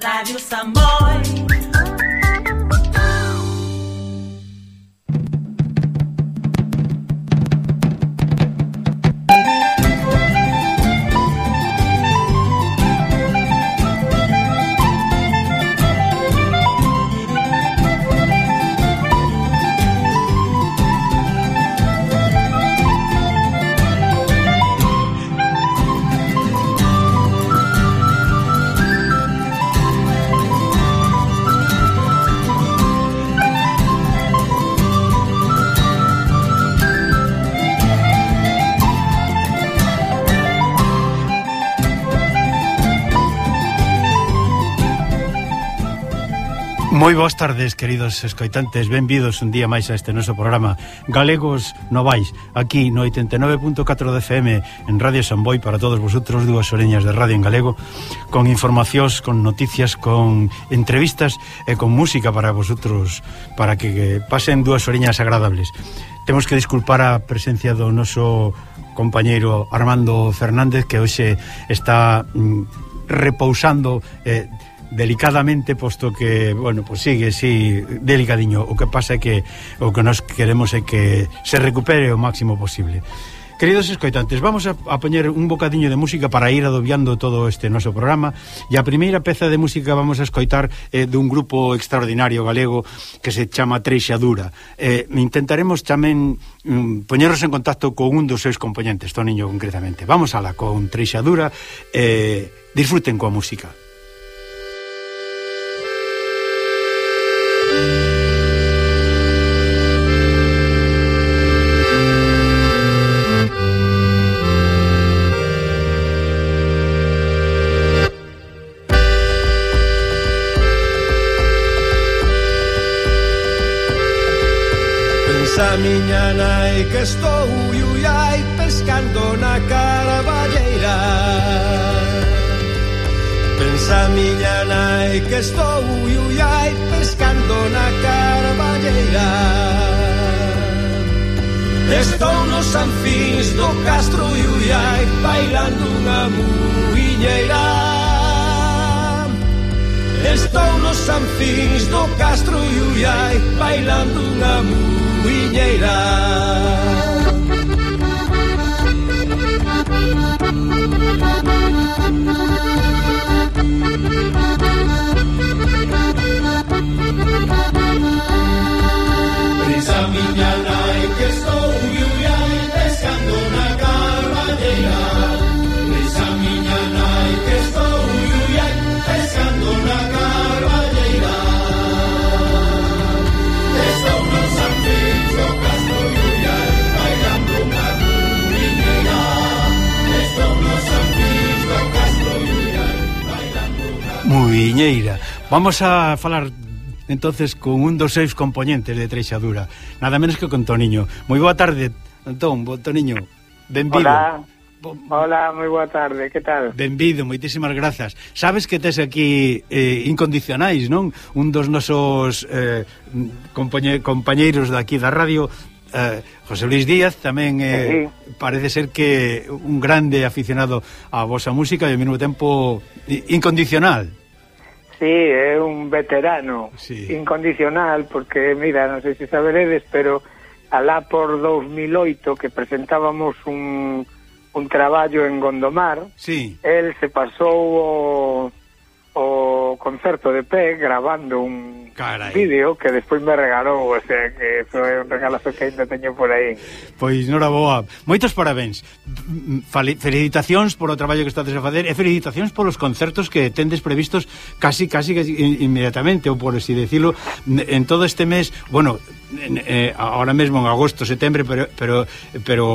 Rádio Samboy. Moi boas tardes, queridos escoitantes. Benvidos un día máis a este noso programa Galegos Novais Aquí no 89.4 de FM En Radio Samboy para todos vosotros dúas oreñas de radio en galego Con informacións, con noticias, con entrevistas E con música para vosotros Para que pasen dúas oreñas agradables. Temos que disculpar a presencia do noso compañeiro Armando Fernández Que hoxe está mm, repousando... Eh, delicadamente posto que, bueno, pues sigue si sí, delicadiño. O que pasa é que o que nós queremos é que se recupere o máximo posible. Queridos escoitantes, vamos a, a poñer un bocadiño de música para ir adobiando todo este noso programa e a primeira peza de música vamos a escoitar eh, dun grupo extraordinario galego que se chama Treixadura. Eh, intentaremos tamén mm, poñernos en contacto con un dos seus componentes, Toniño concretamente. Vamos ala con Treixadura e eh, disfruten coa música. miña nai que estou iuiai pescando na caraballeira Pensa miña nai que estou iuiai pescando na caraballeira Estou nos sanfins do castro iuiai bailando unha muiñeira. Estou nos anfins do Castro e Ullai Bailando unha muiñeira Prisa miña nai que Viñeira. Vamos a falar entonces con un dos seis componentes de Treixadura, nada menos que con Toniño. Moi boa tarde, Antón, bo, Toniño. Benvido. Hola. Hola, moi boa tarde, que tal? Benvido, moitísimas grazas Sabes que tes aquí eh, incondicionais, non? Un dos nosos eh, compañe, compañeiros daqui da radio eh, José Luis Díaz tamén eh, sí. parece ser que un grande aficionado á vosa música e ao mesmo tempo incondicional Sí, é un veterano sí. incondicional, porque, mira, non sei se saberedes, pero alá por 2008 que presentábamos un, un traballo en Gondomar, sí. el se pasou o, o o concerto de pé grabando un Carai. vídeo que despois me regalou, o sea, que foi un regalazo que ainda teño por aí. Pois, noraboa. Moitos parabéns. Felicitacións por o traballo que estades a facer e felicitacións polos concertos que tendes previstos casi, casi inmediatamente, ou por así decirlo, en todo este mes, bueno, eh, ahora mesmo en agosto, setembro, pero, pero, pero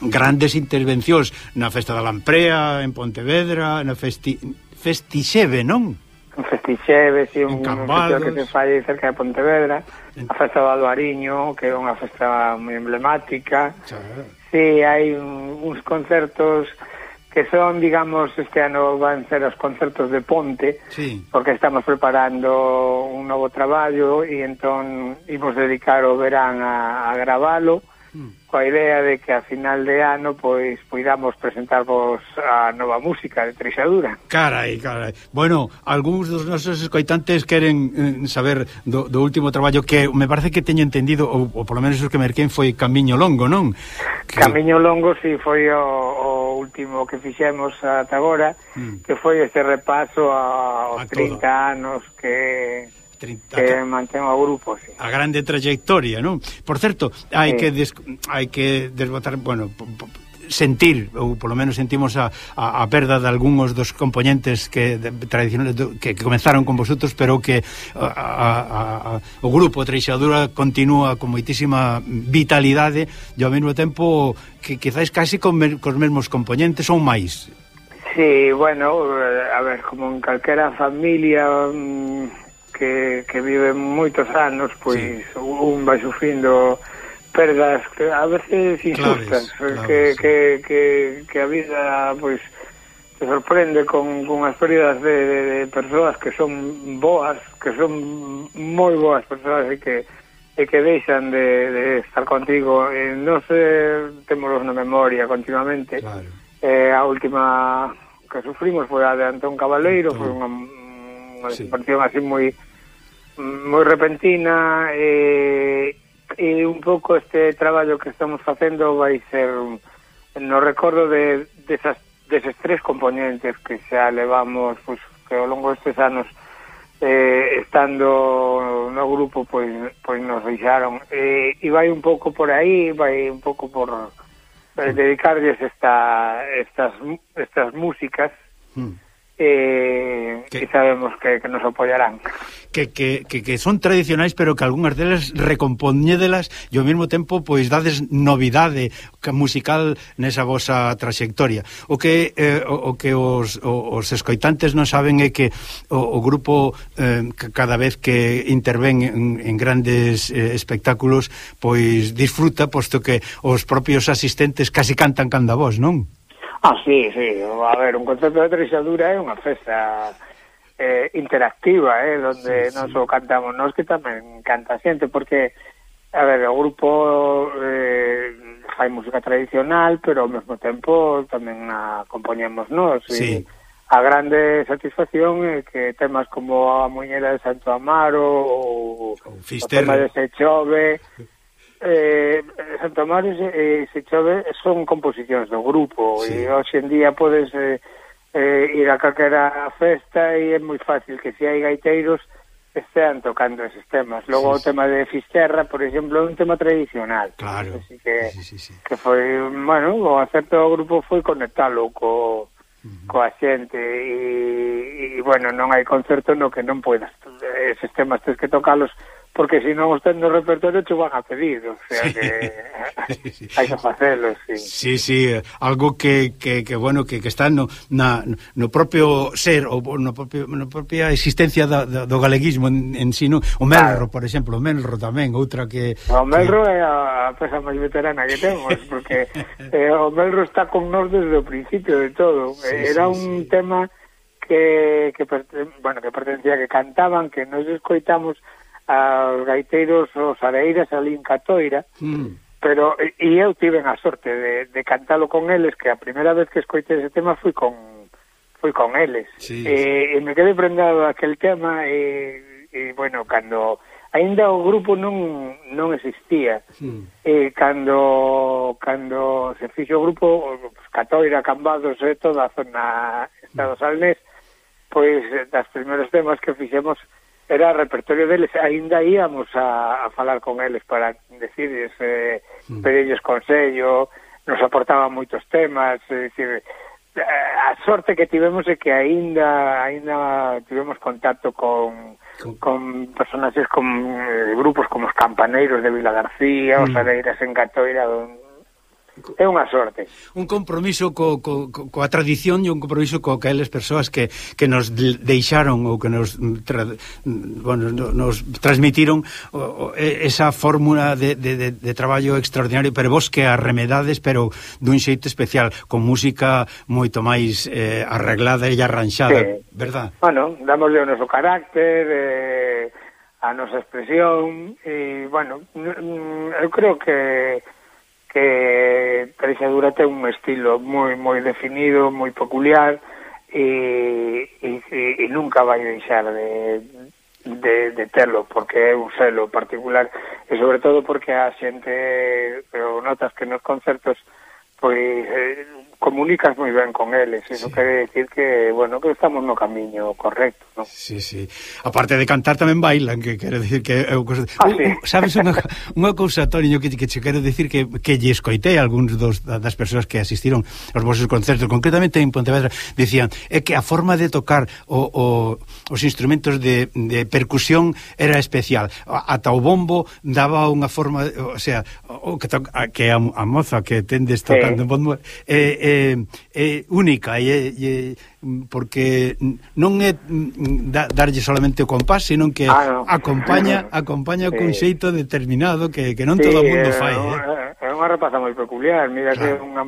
grandes intervencións na Festa da Lamprea, en Pontevedra, na Festi... Festixeve, non? un Festixeves e un, un festival que se fai cerca de Pontevedra en... a festa do Alvariño que é unha festa moi emblemática Xa. sí, hai un, uns concertos que son, digamos, este ano van ser os concertos de Ponte, sí. porque estamos preparando un novo traballo e entón imos dedicar o verán a, a gravalo, coa idea de que a final de ano pois poidamos presentarvos a nova música de Trixadura. Carai, carai. Bueno, algúns dos nosos escoitantes queren eh, saber do, do último traballo que me parece que teño entendido ou, ou polo menos os que merquen, foi Camiño Longo, non? Que... Camiño Longo si sí, foi o, o último que fixemos ata agora, mm. que foi este repaso aos a 30 todo. anos que 30, que mantén o grupo, sí. A grande trayectoria, non? Por certo, hai sí. que des, hai que desbotar, bueno, po, po, sentir, ou polo menos sentimos a, a, a perda de algúns dos componentes que de, tradicionales do, que, que comenzaron con vosotros, pero que a, a, a, o grupo Treixadura continúa con moitísima vitalidade e ao mesmo tempo que quizáis casi con, cos mesmos componentes ou máis. Sí, bueno, a ver, como en calquera familia mmm que, que vive moitos anos, pois sí. un vai sufrindo perdas que a veces injustas, claves, claves, que, sí. que, que, que a vida pois te sorprende con, con as pérdidas de, de, de persoas que son boas, que son moi boas persoas e que e que deixan de, de estar contigo e non se temolos na memoria continuamente claro. eh, a última que sufrimos foi a de Antón Cabaleiro Antón. foi unha unha sí. desaparición así moi moi repentina eh, e, e un pouco este traballo que estamos facendo vai ser no recordo de desas, deses tres componentes que xa levamos pois, que ao longo destes anos eh, estando no grupo pois, pois nos deixaron eh, e vai un pouco por aí vai un pouco por eh, mm. dedicarlles esta, estas, estas músicas. Mm eh, que, que sabemos que, que nos apoyarán. Que, que, que, que son tradicionais, pero que algunhas delas recompoñédelas e ao mesmo tempo pois dades novidade musical nesa vosa trayectoria. O que eh, o, o que os, o, os escoitantes non saben é que o, o grupo eh, cada vez que intervén en, en grandes eh, espectáculos pois disfruta, posto que os propios asistentes casi cantan canda vos, non? Ah, sí, sí, a ver, un concerto de trixadura é unha festa eh, interactiva, eh, donde sí, sí. só cantamos nós, que tamén canta xente, porque, a ver, o grupo eh, fai música tradicional, pero ao mesmo tempo tamén a compoñemos nós, sí. e a grande satisfacción é que temas como a Muñera de Santo Amaro, ou o, tema de Se Chove, Eh, eh, Santa Mares e eh, Se Chove son composicións do grupo sí. e hoxe en día podes eh, eh, ir a calquera festa e é moi fácil que se hai gaiteiros estean tocando eses temas. Logo sí, o tema de Fisterra, por exemplo, é un tema tradicional. Claro. Así que, sí, sí, sí. que foi, bueno, o acerto do grupo foi conectalo co, coa xente e, e bueno, non hai concerto no que non podas eses temas tens que tocalos porque se non os ten no repertorio te van a pedir, o sea que sí, sí, hai que facelo, sí. Sí, sí, algo que, que, que bueno, que, que está no, na, no propio ser ou no propio no propia existencia da, da, do galeguismo en, en si, no? o Melro, claro. por exemplo, o Melro tamén, outra que O Melro que... é a, pesa máis veterana que temos, porque eh, o Melro está con nós desde o principio de todo. Sí, Era sí, un sí. tema que que bueno, que pertencía que cantaban, que nos escoitamos aos gaiteiros os areiras ali en Catoira, mm. pero e, e eu tiven a sorte de, de cantalo con eles, que a primeira vez que escoitei ese tema fui con fui con eles. Sí, e, sí. e me quedei prendado aquel tema e, e bueno, cando aínda o grupo non non existía. mm. E cando cando se fixo o grupo pues, Catoira, Cambados e toda a zona Estado Salnés, mm. pois das primeiros temas que fixemos era repertorio deles, ainda íamos a, a falar con eles para decirles, eh, mm. pedirles consello, nos aportaban moitos temas, é dicir, eh, a sorte que tivemos é que aínda aínda tivemos contacto con con, con personaxes con eh, grupos como os campaneiros de Vila García, mm. os Areiras en Catoira, don, é unha sorte. Un compromiso co, co, co, coa tradición e un compromiso co que eles persoas que, que nos deixaron ou que nos mm, tra, mm, bueno, nos transmitiron o, o, esa fórmula de, de, de, de traballo extraordinario, pero vos que arremedades, pero dun xeito especial, con música moito máis eh, arreglada e arranxada, sí. verdad? Bueno, damosle o noso carácter, eh, a nosa expresión, e, bueno, eu creo que que Treixadura ten un estilo moi moi definido, moi peculiar e, e, e nunca vai deixar de, de, de telo, porque é un selo particular, e sobre todo porque a xente, eh, o notas que nos concertos, pois, eh, comunicas moi ben con eles, eso sí. quere decir que, bueno, que estamos no camiño correcto, non? Sí, sí. Aparte de cantar tamén bailan, que quero decir que eu cosa... ah, uh, sí. Uh, sabes unha, unha cousa, Toniño, que, que che quero decir que que lle escoitei algúns dos das persoas que asistiron aos vosos concertos, concretamente en Pontevedra, dicían é que a forma de tocar o, o, os instrumentos de, de percusión era especial. Ata o bombo daba unha forma, o sea, o que to, a, que a, a moza que tendes tocando sí. bombo, eh, eh é, única e, e porque non é mm, da, darlle solamente o compás, senón que ah, no. acompaña acompaña sí. con xeito determinado que, que non sí, todo o mundo fai. É, eh? é unha rapaza moi peculiar, mira claro. que é unha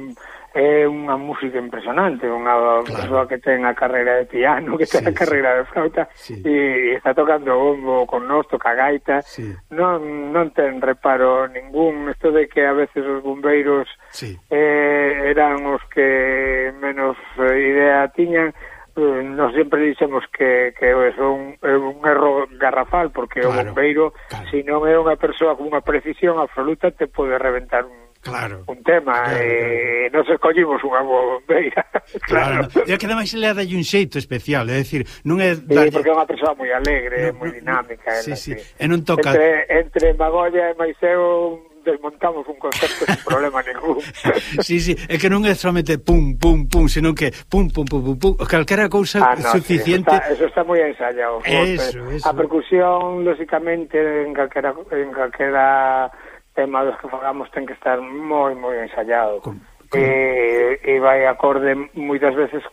é unha música impresionante, unha claro. persoa que ten a carreira de piano, que ten sí, a carreira sí. de flauta sí. e está tocando bombo con nos, toca gaita. Sí. Non non ten reparo ningún isto de que a veces os bombeiros sí. eh, eran os que menos eh, idea tiñan eh, nos sempre dixemos que, que é un, é un erro garrafal porque claro, o bombeiro, claro. se non é unha persoa con unha precisión absoluta, te pode reventar un Claro. Un tema, claro, eh, claro. nos escollimos unha bombeira. Claro. claro. E que ademais le dalle un xeito especial, é dicir, non é... Darlle... Sí, porque é unha persoa moi alegre, no, moi dinámica. Sí, sí, e non toca... Entre, entre Magolla e Maiseo desmontamos un concepto sin problema ningún. sí, sí, é que non é solamente pum, pum, pum, senón que pum, pum, pum, pum, pum calquera cousa ah, no, suficiente. Sí, eso está, está moi ensayado. Eso, eso. A percusión, lóxicamente, en calquera, en calquera tema dos que falamos ten que estar moi, moi ensayado. Con, con... E, e vai acorde moitas veces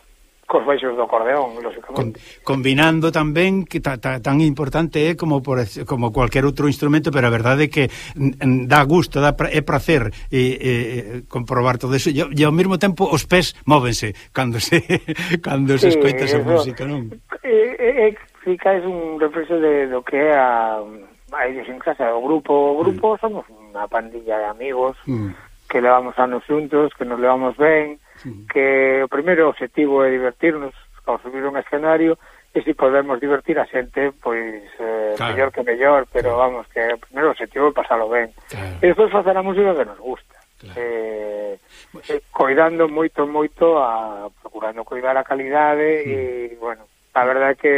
cos baixos do acordeón, lógicamente. Con, combinando tamén que ta, ta, tan importante é como por como cualquier outro instrumento, pero a verdade é que dá gusto, dá pra, é prazer e, e comprobar todo eso. E, e ao mesmo tempo os pés móvense cando se cando se sí, escoita esa música, non? É, é, é, é un reflexo de do que é a a idiosincrasia o grupo. O grupo mm. somos unha pandilla de amigos mm. que levamos anos xuntos, que nos levamos ben, mm. que o primeiro objetivo é divertirnos ao subir un escenario e se si podemos divertir a xente, pois eh, claro. mellor que mellor, pero vamos, que o primeiro objetivo é pasalo ben. Claro. E despois facer a música que nos gusta. Claro. Eh, eh, coidando moito, moito, a, procurando coidar a calidade mm. e, bueno, a verdade é que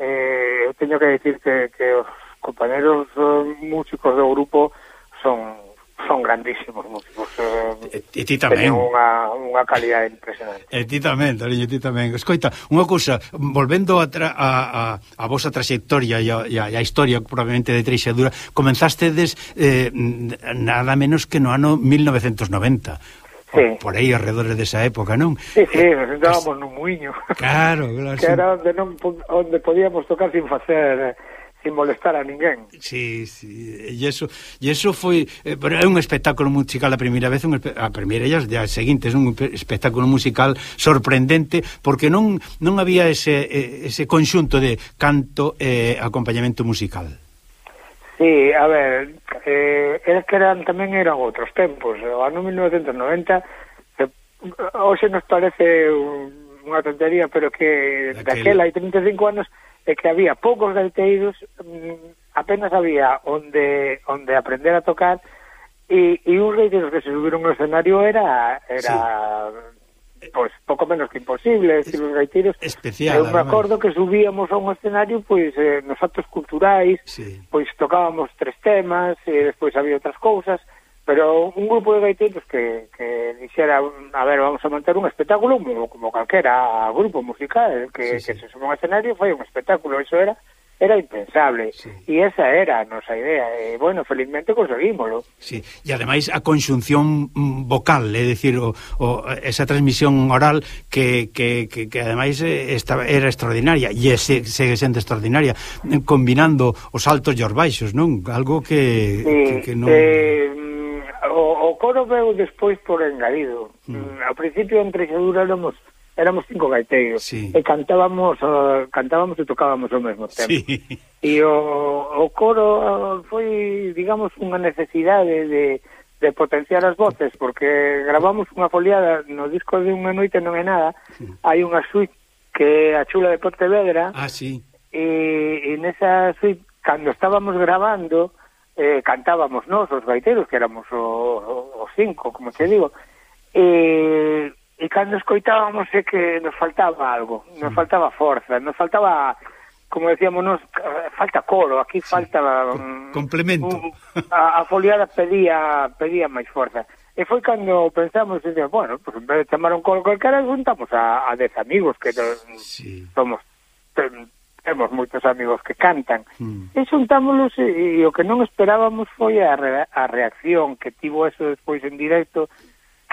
eh, eu teño que dicir que, que os compañeros eh, músicos do grupo son son grandísimos músicos. Eh, e ti tamén. Unha, unha calidad impresionante. E ti tamén, Dariño, ti tamén. Escoita, unha cousa, volvendo a, tra, a, a, a vosa trayectoria e a, e a, a historia probablemente de Treixadura, comenzastedes eh, nada menos que no ano 1990 sí. por aí alrededor desa época, non? Sí, sí, eh, nos sentábamos nun muiño. Claro, claro. Que era onde, non, onde podíamos tocar sin facer eh, sin molestar a ninguén. Sí, sí, e eso, e eso foi, eh, pero é un espectáculo musical a primeira vez, un, a primeira e as, as seguintes, un espectáculo musical sorprendente, porque non non había ese, ese conxunto de canto e eh, acompañamento musical. Sí, a ver, eh, es que eran, tamén eran outros tempos, o ano 1990, eh, hoxe nos parece unha tontería, pero que daquela, daquela hai 35 anos, é que había poucos gaiteiros, mm, apenas había onde onde aprender a tocar e, e uns gaiteiros que se subiron ao escenario era era sí. pois pouco menos que imposible, es, decir, os gaiteiros especial. Eu me acordo que subíamos a un escenario pois eh, nos actos culturais, sí. pois tocábamos tres temas e despois había outras cousas pero un grupo de gaiteiros que, que dixera, a ver, vamos a montar un espectáculo como, como calquera grupo musical que, sí, sí. que se sumou un escenario, foi un espectáculo, eso era era impensable, sí. e esa era a nosa idea, e bueno, felizmente conseguímoslo. Sí, e ademais a conxunción vocal, é dicir, o, o, esa transmisión oral que, que, que, que ademais eh, estaba, era extraordinaria, e se, segue sendo extraordinaria, combinando os altos e os baixos, non? Algo que, sí, que, que non... Eh, coro veu despois por engadido. Mm. mm ao principio en Trexadura éramos éramos cinco gaiteiros sí. e cantábamos uh, cantábamos e tocábamos ao mesmo tempo. Sí. E o, o coro ah, foi, digamos, unha necesidade de, de potenciar as voces porque gravamos unha foliada no disco de unha noite non é nada. Sí. Hai unha suite que é a chula de Pontevedra. Ah, sí. E, e nesa suite cando estábamos grabando eh, cantábamos nós, os gaiteros, que éramos os cinco, como te digo, e, e cando escoitábamos é que nos faltaba algo, nos sí. faltaba forza, nos faltaba, como decíamos nos, falta coro, aquí sí. falta... Com complemento. Un, a, a foliada pedía, pedía máis forza. E foi cando pensamos, e bueno, pues, en vez de chamar un coro cualquera, juntamos a, a dez amigos que sí. somos temos moitos amigos que cantan mm. e xuntámonos e, e o que non esperábamos foi a, re, a reacción que tivo eso despois en directo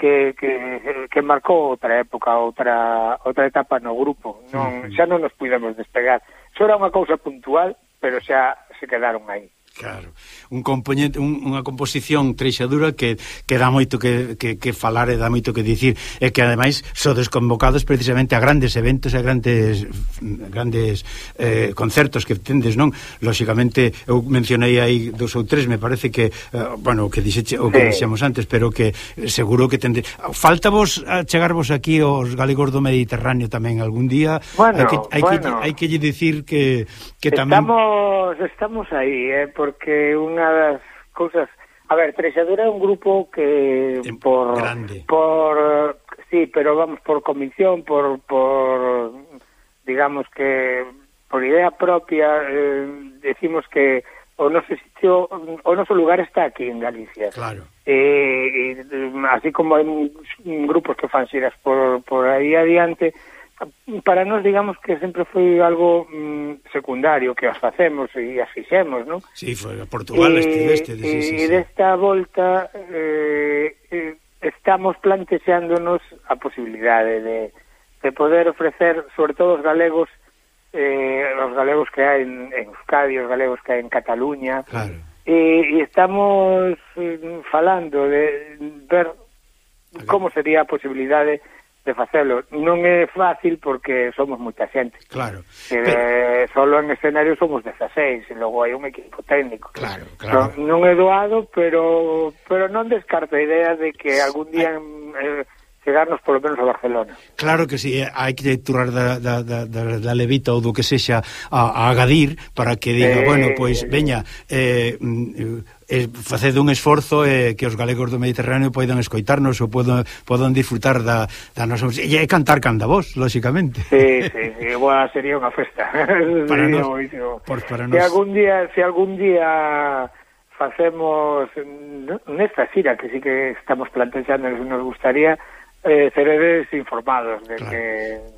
que, que, que marcou outra época, outra, outra etapa no grupo. Non, xa non nos pudemos despegar. Xo era unha cousa puntual, pero xa se quedaron aí. Claro, un componente, un, unha composición treixadura que, que dá moito que, que, que falar e dá moito que dicir e que ademais so desconvocados precisamente a grandes eventos e a grandes grandes eh, concertos que tendes, non? Lóxicamente eu mencionei aí dos ou tres, me parece que eh, bueno, que dixeche o que sí. dixemos antes, pero que seguro que tende falta vos a chegarvos aquí os galegos do Mediterráneo tamén algún día. Bueno, hai que hai bueno. que hai que dicir que que tamén Estamos estamos aí, eh, por porque unha das cousas... A ver, Trexadura é un grupo que por grande. por sí, pero vamos por convicción, por por digamos que por idea propia eh, decimos que o noso sitio, o noso lugar está aquí en Galicia. Claro. Eh, eh así como hai grupos que fan xiras por por aí adiante, para nós digamos que sempre foi algo mm, secundario que as facemos e as fixemos, non? Si, sí, foi a Portugal e, estiveste, eh, sí, sí, eh, sí. desta volta eh, eh, estamos plantexándonos a posibilidade de, de poder ofrecer, sobre todo os galegos, eh, os galegos que hai en, en Euskadi, os galegos que hai en Cataluña, claro. e, e estamos falando de ver como sería a posibilidade de de facelo. Non é fácil porque somos moita xente. Claro. Que pero... Eh, solo en escenario somos 16, e logo hai un equipo técnico. Claro, claro. Non, non é doado, pero pero non descarto a idea de que algún día... Eh, chegarnos polo menos a Barcelona. Claro que sí, eh, hai que turar da, da, da, da levita ou do que sexa a, a agadir para que diga, eh, bueno, pois, pues, veña, eh, mm, eh eh, facede un esforzo eh, que os galegos do Mediterráneo poidan escoitarnos ou podan, podan disfrutar da, da nosa música. E cantar canda vos, lóxicamente. Sí, sí, sí. Boa, sería unha festa. Para sería nos, por, para nos. Se algún día, se algún día facemos nesta xira que sí que estamos plantexando nos gustaría eh, seredes informados de claro. que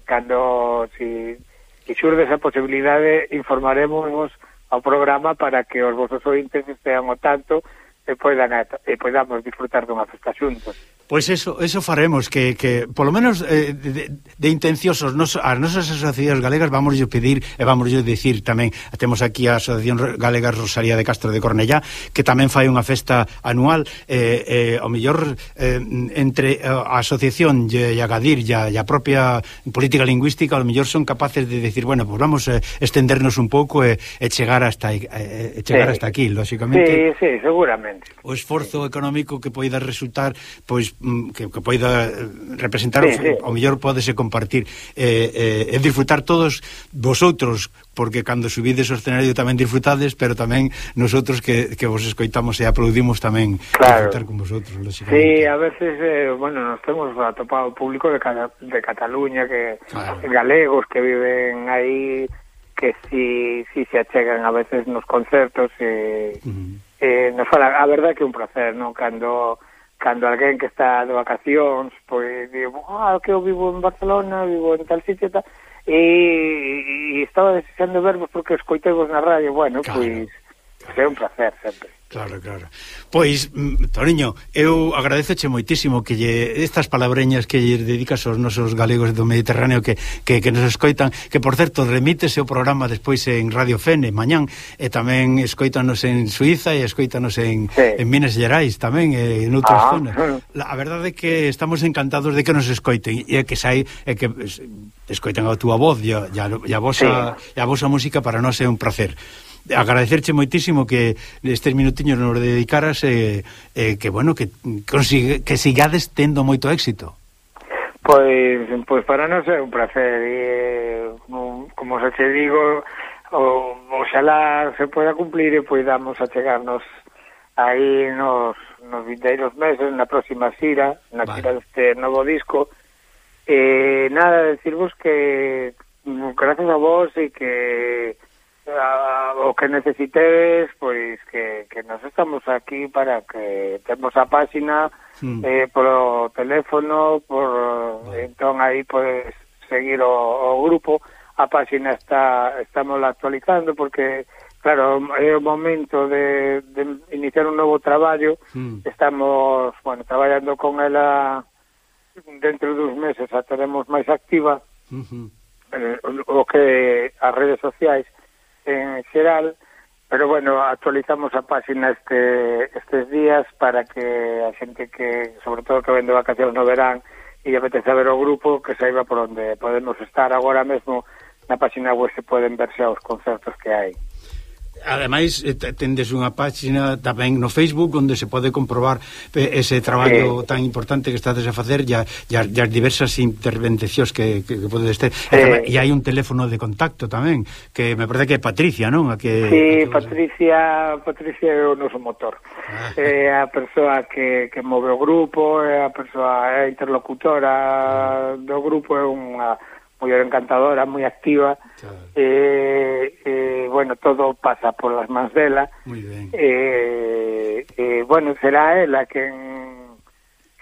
cando si, si xurde esa posibilidade informaremos vos ao programa para que os vosos ointes estean ao tanto e poidan, e podamos disfrutar dunha festa xuntos. Pois eso, eso faremos que, que polo menos eh, de, de intenciosos nos, as nosas asociacións galegas vamos pedir e vamos dicir tamén temos aquí a Asociación Galega Rosaría de Castro de Cornellá que tamén fai unha festa anual eh, eh, o mellor eh, entre eh, a asociación e a Gadir e a, e a propia política lingüística o mellor son capaces de decir bueno, pues vamos a eh, estendernos un pouco e, eh, e chegar hasta eh, chegar sí. hasta aquí, lóxicamente. Sí, sí, seguramente. O esforzo económico que poida resultar pois Mm, que, que poida eh, representar sí, sí. o mellor podese compartir e, eh, eh e disfrutar todos vosotros porque cando subides o escenario tamén disfrutades, pero tamén nosotros que, que vos escoitamos e aplaudimos tamén claro. disfrutar con vosotros. Sí, a veces, eh, bueno, nos temos atopado público de, de Cataluña, que claro. galegos que viven aí, que si, si se achegan a veces nos concertos e, eh, uh -huh. eh, nos fala, a verdade que é un placer, non? Cando cando alguén que está de vacacións, pois digo, ah, que eu vivo en Barcelona, vivo en tal sitio, tal, e, e estaba desexando vervos porque escoitei vos na radio, bueno, claro. pois Que é un placer sempre. Claro, claro. Pois, mm, Toriño, eu agradeceche moitísimo que lle estas palabreñas que lle dedicas aos nosos galegos do Mediterráneo que, que, que nos escoitan, que por certo remítese o programa despois en Radio Fene mañán, e tamén escoítanos en Suiza e escoítanos en, sí. en Minas Gerais tamén, e en outras ah. zonas. La, a verdade é que estamos encantados de que nos escoiten e que sai e que escoiten a túa voz e a, e a, vosa, sí. e a vosa música para nós é un placer agradecerche moitísimo que estes minutiños nos dedicaras e eh, eh, que, bueno, que, consigue, que sigades tendo moito éxito. Pois, pois para nós é un placer e, como, como se te digo o, oxalá se poda cumplir e poidamos achegarnos aí nos, nos vindeiros meses na próxima xira na vale. xira deste novo disco e nada, decirvos que mm, gracias a vos e que a, o que necesites, pois que, que nos estamos aquí para que temos a páxina mm. eh, polo teléfono, por vale. entón aí podes seguir o, o grupo. A páxina está estamos actualizando porque claro, é o momento de, de iniciar un novo traballo. Mm. Estamos, bueno, traballando con ela dentro dos meses a teremos máis activa. Mm -hmm. eh, o, o que as redes sociais Eh, en xeral, pero bueno, actualizamos a páxina este, estes días para que a xente que, sobre todo que vende vacacións no verán, e apetece ver o grupo, que saiba por onde podemos estar agora mesmo na páxina web se poden verse os concertos que hai ademais eh, tendes unha páxina tamén no Facebook onde se pode comprobar eh, ese traballo sí. tan importante que estades a facer e as diversas intervencións que, que, que podedes ter eh, e hai un teléfono de contacto tamén que me parece que é Patricia, non? A que, sí, a que Patricia Patricia é o noso motor ah. é a persoa que, que move o grupo é a persoa é a interlocutora do grupo é unha muller encantadora, moi activa. Claro. Eh, eh, bueno, todo pasa por las mans dela. Eh, eh, bueno, será ela quen,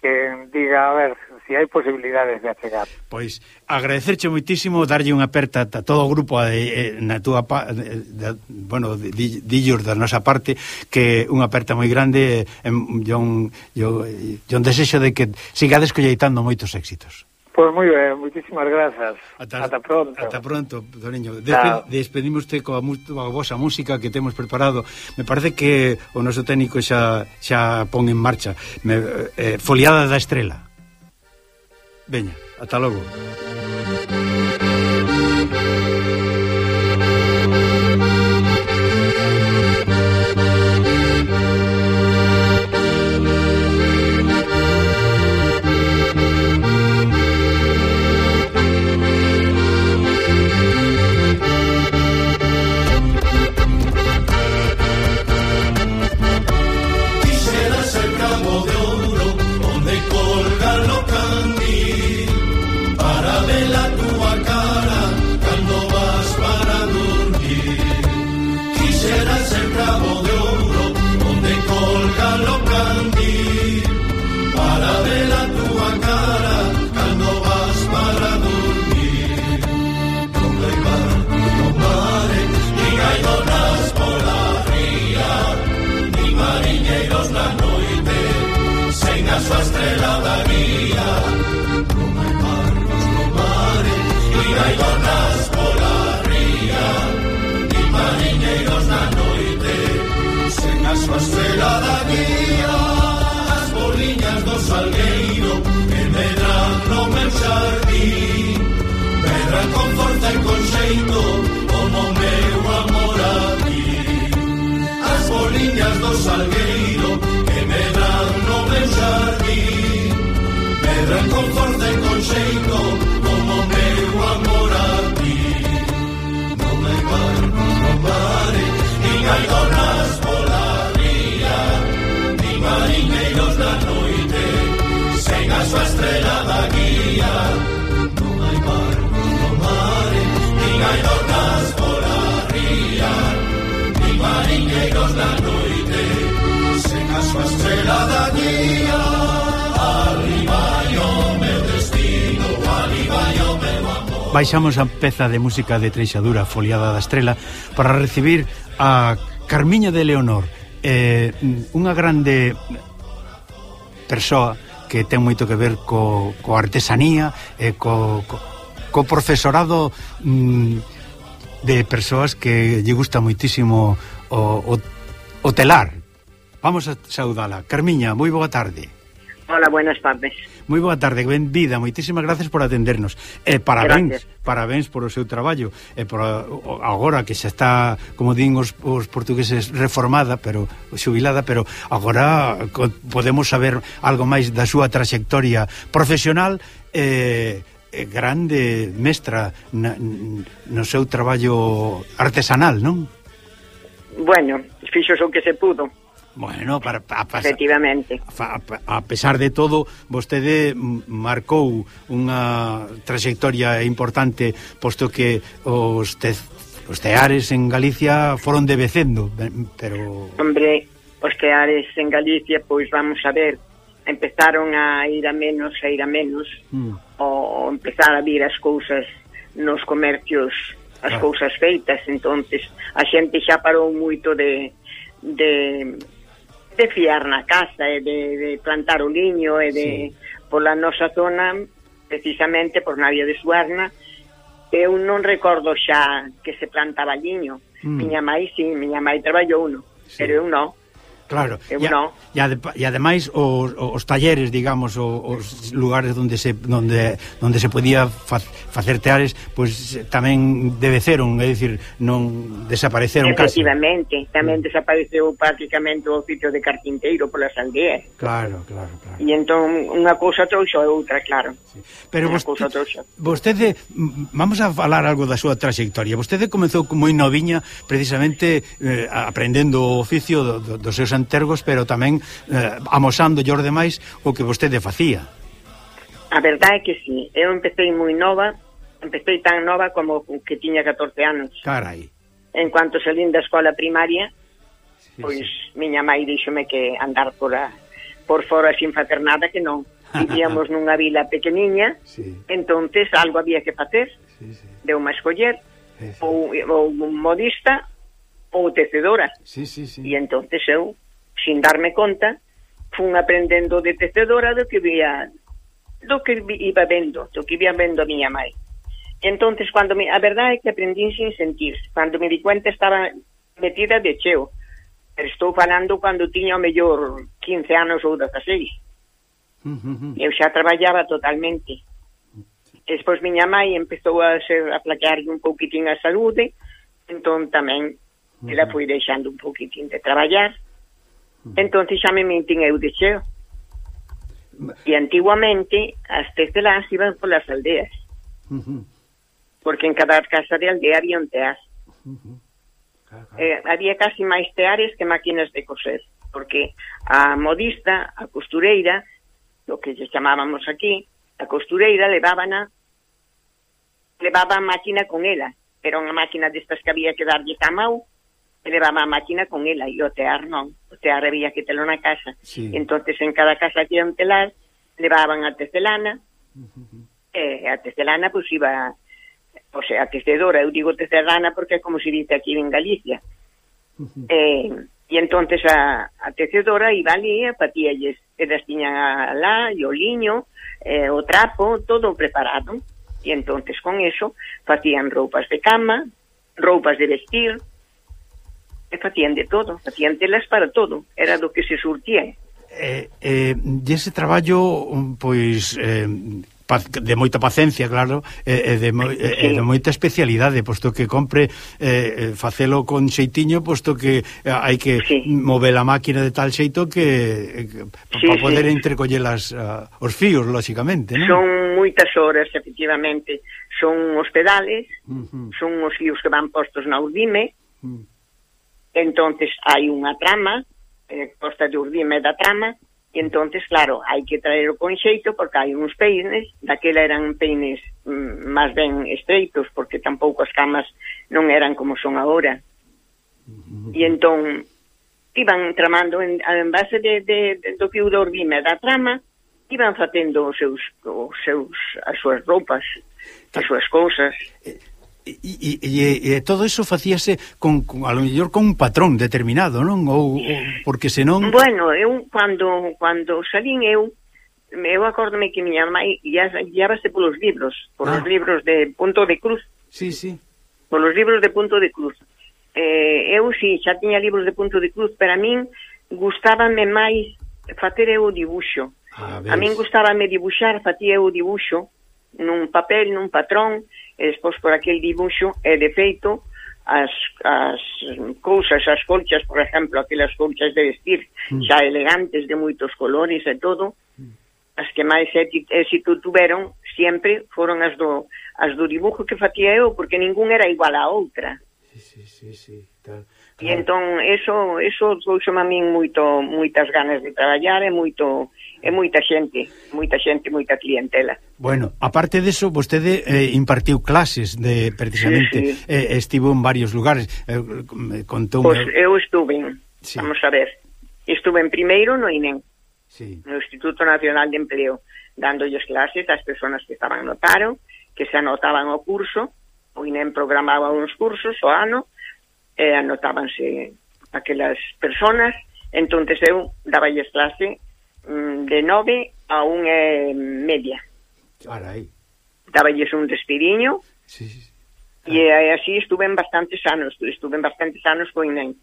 quen diga, a ver, se si hai posibilidades de achegar. Pois, agradecerche moitísimo, darlle unha aperta a todo o grupo de, eh, na túa, pa, eh, de, de, bueno, di, dillos da nosa parte, que unha aperta moi grande, eh, yo un, e un desexo de que sigades colleitando moitos éxitos. Pois moi ben, moitísimas grazas. Ata, ata pronto. Ata pronto, Doriño. Despe, despedimos-te coa, coa vosa música que temos preparado. Me parece que o noso técnico xa xa pon en marcha. Me, eh, foliada da estrela. Veña, ata logo. xeito como meu amor a ti As boliñas do salgueiro que medran no meu jardín Medran con forza e con xeito como meu amor a ti Non hai mar, non mare, nin hai donas pola ría Nin marineiros da noite, sen a súa estrela da guía Non hai mar, non mare, ingaidonas pola ría Ni mariñeiros na noite Sen a súa estrela da guía Ali vai o meu destino Ali vai o meu amor Baixamos a peza de música de Treixadura Foliada da Estrela para recibir a Carmiña de Leonor eh, unha grande persoa que ten moito que ver co, co artesanía e co, co, co profesorado mm, de persoas que lle gusta moitísimo o, o, o telar. Vamos a saudala. Carmiña, moi boa tarde. Hola, buenas tardes. Moi boa tarde, ben vida, moitísimas gracias por atendernos. E eh, parabéns, gracias. parabéns por o seu traballo. E eh, por agora que xa está, como din os, os portugueses, reformada, pero xubilada, pero agora podemos saber algo máis da súa traxectoria profesional eh, Eh, grande mestra na, no seu traballo artesanal, non? Bueno, fixo o que se pudo. Bueno, para, para, para efectivamente. A, a pesar de todo, vostede marcou unha trayectoria importante posto que os te, os teares en Galicia foron devecendo, pero Hombre, os teares en Galicia pois vamos a ver empezaron a ir a menos, a ir a menos, mm. o empezar a vir as cousas nos comercios, as ah. cousas feitas, entonces a xente xa parou moito de, de de fiar na casa e de, de plantar o liño e de sí. pola nosa zona precisamente por Navia de Suarna eu non recordo xa que se plantaba liño mm. miña mai sí, miña mai traballou uno sí. pero eu non Claro. E, bueno, e, ade, e ademais os, os talleres, digamos, os, os lugares onde se onde, onde se podía fa, facer teares, pois pues, tamén debeceron, é dicir, non desapareceron casi. Efectivamente, tamén mm. desapareceu prácticamente o oficio de carpinteiro polas aldeas. Claro, claro, claro. E entón unha cousa trouxo e outra, claro. Sí. Pero unha vostede, trouxo. vostede vamos a falar algo da súa traxectoria. Vostede comezou moi noviña precisamente eh, aprendendo o oficio do, do, dos seus eran tergos, pero tamén eh, amosando os demais o que vostede facía. A verdade é que sí, eu empecé moi nova, empecé tan nova como que tiña 14 anos. Carai. En cuanto salín da escola primaria, sí, pois sí. miña mãe díxome que andar por a, por fora sin facer nada que non vivíamos nunha vila pequeniña, sí. entonces algo había que facer. Sí, sí. Deu má escoller sí, sí. ou, ou modista ou tecedora. Sí, sí, sí. E entonces eu sin darme conta, fun aprendendo de tecedora do que vía do que iba vendo, do que iba vendo a miña mãe. Entonces, cuando me, a verdade é que aprendí sin sentir. Cando me di cuenta estaba metida de cheo. Pero estou falando cando tiña o mellor 15 anos ou 16. Uh -huh. Eu xa traballaba totalmente. Despois miña mãe empezou a ser a plaquear un pouquitín a saúde, entón tamén ela foi deixando un pouquitín de traballar. Uh Entón xa me mintín eu de xeo. E antiguamente as tecelás iban polas aldeas. Uh. Porque en cada casa de aldea había un tear. Claro, claro. Eh, había casi máis teares que máquinas de coser. Porque a modista, a costureira, lo que lle chamábamos aquí, a costureira levábana levaba a máquina con ela. Era unha máquina destas que había que darlle tamau llevaba máquina con ela e o tear non. O tear había que telo na casa. Sí. Entonces en cada casa que iban telar levaban a tecelana uh eh, -huh. e a tecelana pois pues, iba o sea, tecedora, eu digo tecelana porque é como se dice aquí en Galicia. Uh -huh. eh, e entonces a, a tecedora iba ali e patíalles elas tiñan a lá e o liño, eh, o trapo, todo preparado. E entonces con eso facían roupas de cama, roupas de vestir, facían de todo, facían telas para todo, era do que se surtía. Eh, eh, e ese traballo, pois, eh, eh, eh, de moita pacencia, claro, e de, mo, eh, e de moita especialidade, posto que compre eh, facelo con xeitiño, posto que hai que sí. mover a máquina de tal xeito que, que sí, para poder sí. entrecoller as, uh, ah, os fíos, lóxicamente, non? Son moitas horas, efectivamente. Son os pedales, uh -huh. son os fíos que van postos na urdime, uh mm. -huh. Entonces hai unha trama, eh, costa de urdime da trama, e entonces claro, hai que traer o conxeito porque hai uns peines, daquela eran peines mm, máis ben estreitos porque tampouco as camas non eran como son agora. E entón iban tramando en, en base de, de, de do que o urdime da trama, iban facendo os seus os seus as súas roupas, as súas cousas. Eh, e, e, e todo iso facíase con, con a lo mellor con un patrón determinado, non? Ou, ou porque senón Bueno, eu cando cando salín eu eu acórdome que miña mãe guiábase polos libros, polos ah. libros de Punto de Cruz. Sí, sí. Polos libros de Punto de Cruz. Eh, eu si xa tiña libros de Punto de Cruz, pero a min gustábame máis facer eu o dibuxo. Ah, a, a min gustábame dibuxar, facía eu o dibuxo nun papel, nun patrón, e despois por aquel dibuxo e de feito as, as cousas, as colchas, por exemplo, aquelas colchas de vestir mm. xa elegantes de moitos colores e todo, as que máis éxito tuveron sempre foron as do, as do dibujo que facía eu, porque ningún era igual a outra. Sí, sí, sí, sí. Tal. E entón, eso, eso trouxeme a min moito, moitas ganas de traballar e moito, e moita xente, moita xente, moita clientela. Bueno, aparte de eso, vostede eh, impartiu clases de precisamente sí, sí. Eh, estivo en varios lugares, eh, contou Pois eu estuve, sí. vamos a ver. Estuve en primeiro no INEM. Sí. No Instituto Nacional de Empleo, dándolles clases ás persoas que estaban no paro, que se anotaban ao curso, o INEM programaba uns cursos o ano, e anotábanse aquelas persoas, entonces eu daballes clase Mm, de nove a un e media. Arai. Daballes un respiriño. Sí, sí. Ah. E así en bastantes anos, estuve en bastantes anos co INEM.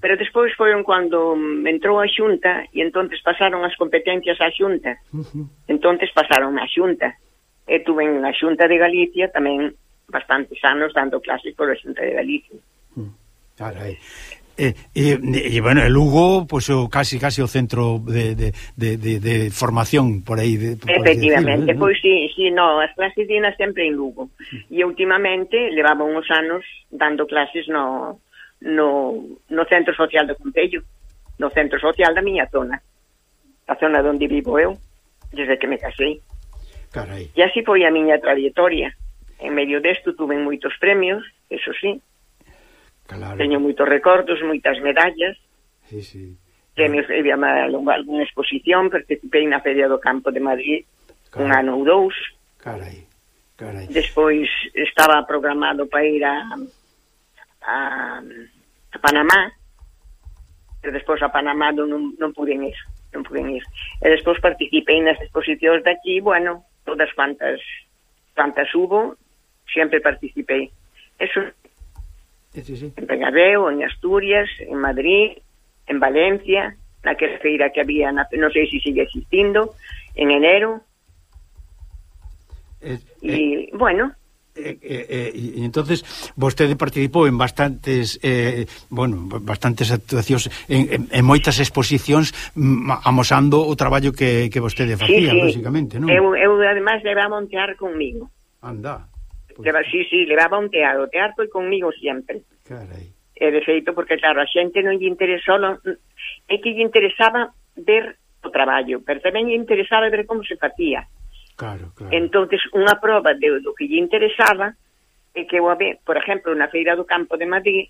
Pero despois foi cando entrou a Xunta e entonces pasaron as competencias á Xunta. Uh -huh. Entonces pasaron á Xunta. E en a Xunta de Galicia tamén bastantes anos dando clases por a Xunta de Galicia. Mm. Carai. Eh, eh, eh, e, e, e, bueno, el Lugo, pois pues, o casi casi o centro de, de, de, de, de formación por aí de, por Efectivamente, decir, pois si, si no, as clases dinas sempre en Lugo. E últimamente levaba uns anos dando clases no, no, no centro social do Concello, no centro social da miña zona, a zona onde vivo eu, desde que me casei. Carai. E así foi a miña trayectoria. En medio desto tuve moitos premios, eso sí, Claro. Teño moitos recordos, moitas medallas. Sí, sí. Premios, ah. había algunha exposición, participei na Feria do Campo de Madrid Carai. un ano ou dous. Carai, carai. Despois estaba programado para ir a, a, a Panamá, pero despois a Panamá non, non puden ir. Non puden ir. E despois participei nas exposicións daqui, bueno, todas quantas, quantas hubo, sempre participei. Eso sí, sí. en Peñabeu, en Asturias, en Madrid, en Valencia, naquela feira que había, na, non sei se si sigue existindo, en enero. E, eh, eh, bueno, Eh, eh, eh e, entonces vostede participou en bastantes eh, bueno, bastantes actuacións en, en, en moitas exposicións mm, amosando o traballo que, que vostede facía, sí, sí. non? Eu, eu además levaba un tear conmigo. Anda. Leva, sí, sí, levaba un teado, teatro e conmigo sempre. Carai. E eh, de feito, porque claro, a xente non lle interesou, non, é que lle interesaba ver o traballo, pero tamén lle interesaba ver como se facía. Claro, claro. Entonces, unha proba de, do que lle interesaba é que, ver, por exemplo, na Feira do Campo de Madrid,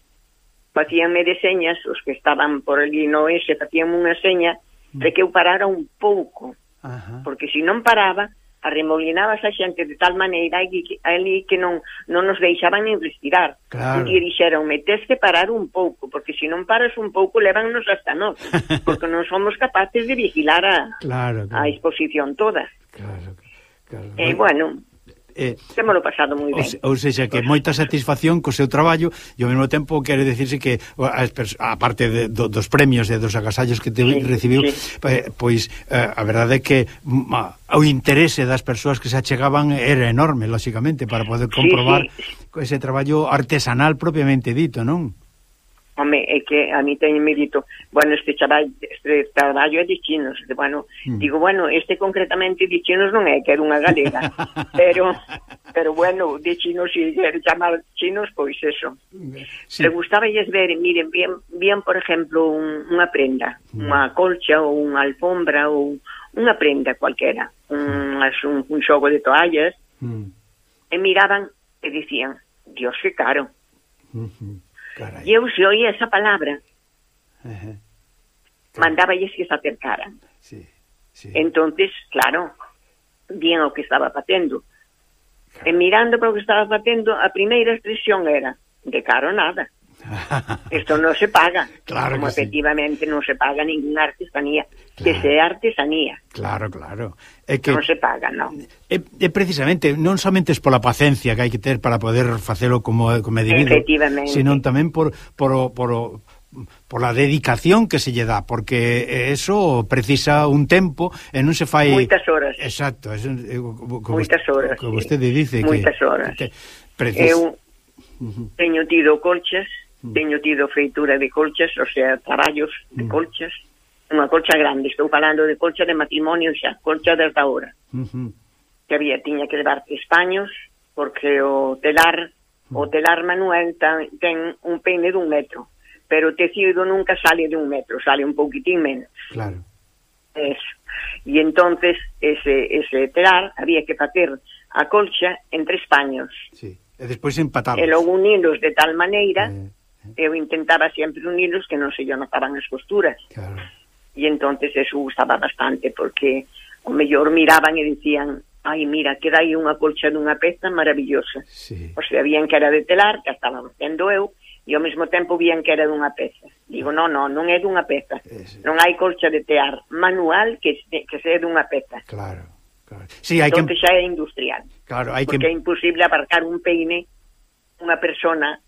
facíanme de señas, os que estaban por ali no ese, facían unha seña de mm. que eu parara un pouco, Ajá. porque se si non paraba, arremolinabas a xente de tal maneira que, ali que non, non nos deixaban nin respirar. Claro. E dixeron, tes que parar un pouco, porque se non paras un pouco, levannos hasta nós, porque non somos capaces de vigilar a, claro, claro. a exposición toda. Claro, claro. E, eh, bueno, Eh, Témolo pasado moi ben. Ou, ou seja, que moita satisfacción co seu traballo e ao mesmo tempo quere decirse que as a parte de, do, dos premios e dos agasallos que te sí, recibiu, sí. Eh, pois eh, a verdade é que ma, o interese das persoas que se achegaban era enorme, lóxicamente, para poder comprobar sí, sí. ese traballo artesanal propiamente dito, non? Home, é que a mí teñen me dito, bueno, este traballo, este traballo é de chinos. De, bueno, mm. digo, bueno, este concretamente de chinos non é, que era unha galega. pero, pero bueno, de chinos, se chamar chinos, pois eso. Sí. Le gustaba yes ver, miren, bien, bien por exemplo, un, unha prenda, mm. unha colcha ou unha alfombra ou unha prenda cualquera, un, mm. un, un xogo de toallas, mm. e miraban e dicían, Dios, que caro. Mm -hmm. Carai. E eu se oía esa palabra, Ajá. mandáballes que se acercaran. Sí, sí. Entonces, claro, bien o que estaba patendo. Claro. E mirando para o que estaba patendo, a primeira expresión era, de caro nada. Isto non se paga. Claro Como efectivamente sí. non se paga ninguna artesanía que se é artesanía. Claro, claro. É que non se paga, non. É, é precisamente, non somente pola paciencia que hai que ter para poder facelo como como debido, senón tamén por por por por la dedicación que se lle dá, porque eso precisa un tempo e non se fai... Moitas horas. Exacto. Es, eh, como, Moitas horas. Como vostede dice Moitas que... horas. Que precis... Eu teño tido colchas, mm. teño tido feitura de colchas, o sea, tarallos de mm. colchas, unha colcha grande, estou falando de colcha de matrimonio xa, colcha desde ahora. Uh -huh. Que había, tiña que levar tres paños, porque o telar, o telar manuel tan, ten un peine dun metro, pero o tecido nunca sale de un metro, sale un pouquitín menos. Claro. Eso. E entonces ese, ese telar había que facer a colcha en tres paños. Sí. E despois empatamos. E logo unilos de tal maneira, eh. eh. eu intentaba sempre unilos que non se yo notaban as costuras. Claro e entonces eso gustaba bastante porque o mellor miraban e dicían ai, mira, queda aí unha colcha dunha peza maravillosa. Sí. Pois o sea, vían que era de telar, que estaba facendo eu, e ao mesmo tempo vían que era dunha peza. Digo, non, non, non é dunha peza. Sí. Non hai colcha de tear manual que, que se é dunha peza. Claro, claro. Sí, hai que... xa é industrial. Claro, hai que... Porque é imposible abarcar un peine, unha persona,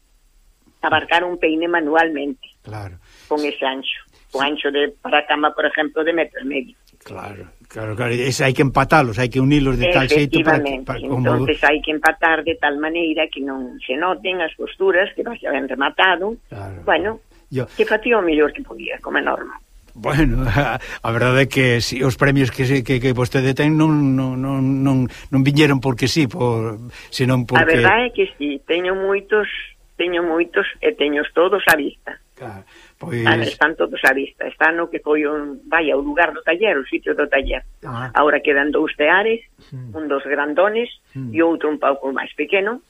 abarcar un peine manualmente. Claro. Con ese ancho o ancho de para a cama, por exemplo, de metro e medio. Claro, claro, claro, es, hai que empatalos, hai que unilos de tal xeito para, que, para como... entonces hai que empatar de tal maneira que non se noten as costuras que vas ben rematado. Claro. Bueno, Yo... que facía o mellor que podía, como é normal. Bueno, a, a verdade é que si, os premios que, que, que vostede ten non, non, non, non, non viñeron porque sí, por, senón porque... A verdade é que sí, teño moitos, teño moitos e teños todos á vista. Claro. Pois... A están todos á vista. Está no que foi un, vaya, o lugar do taller, o sitio do taller. Ah. Ahora quedan dous teares, hmm. un dos grandones mm. e outro un pouco máis pequeno.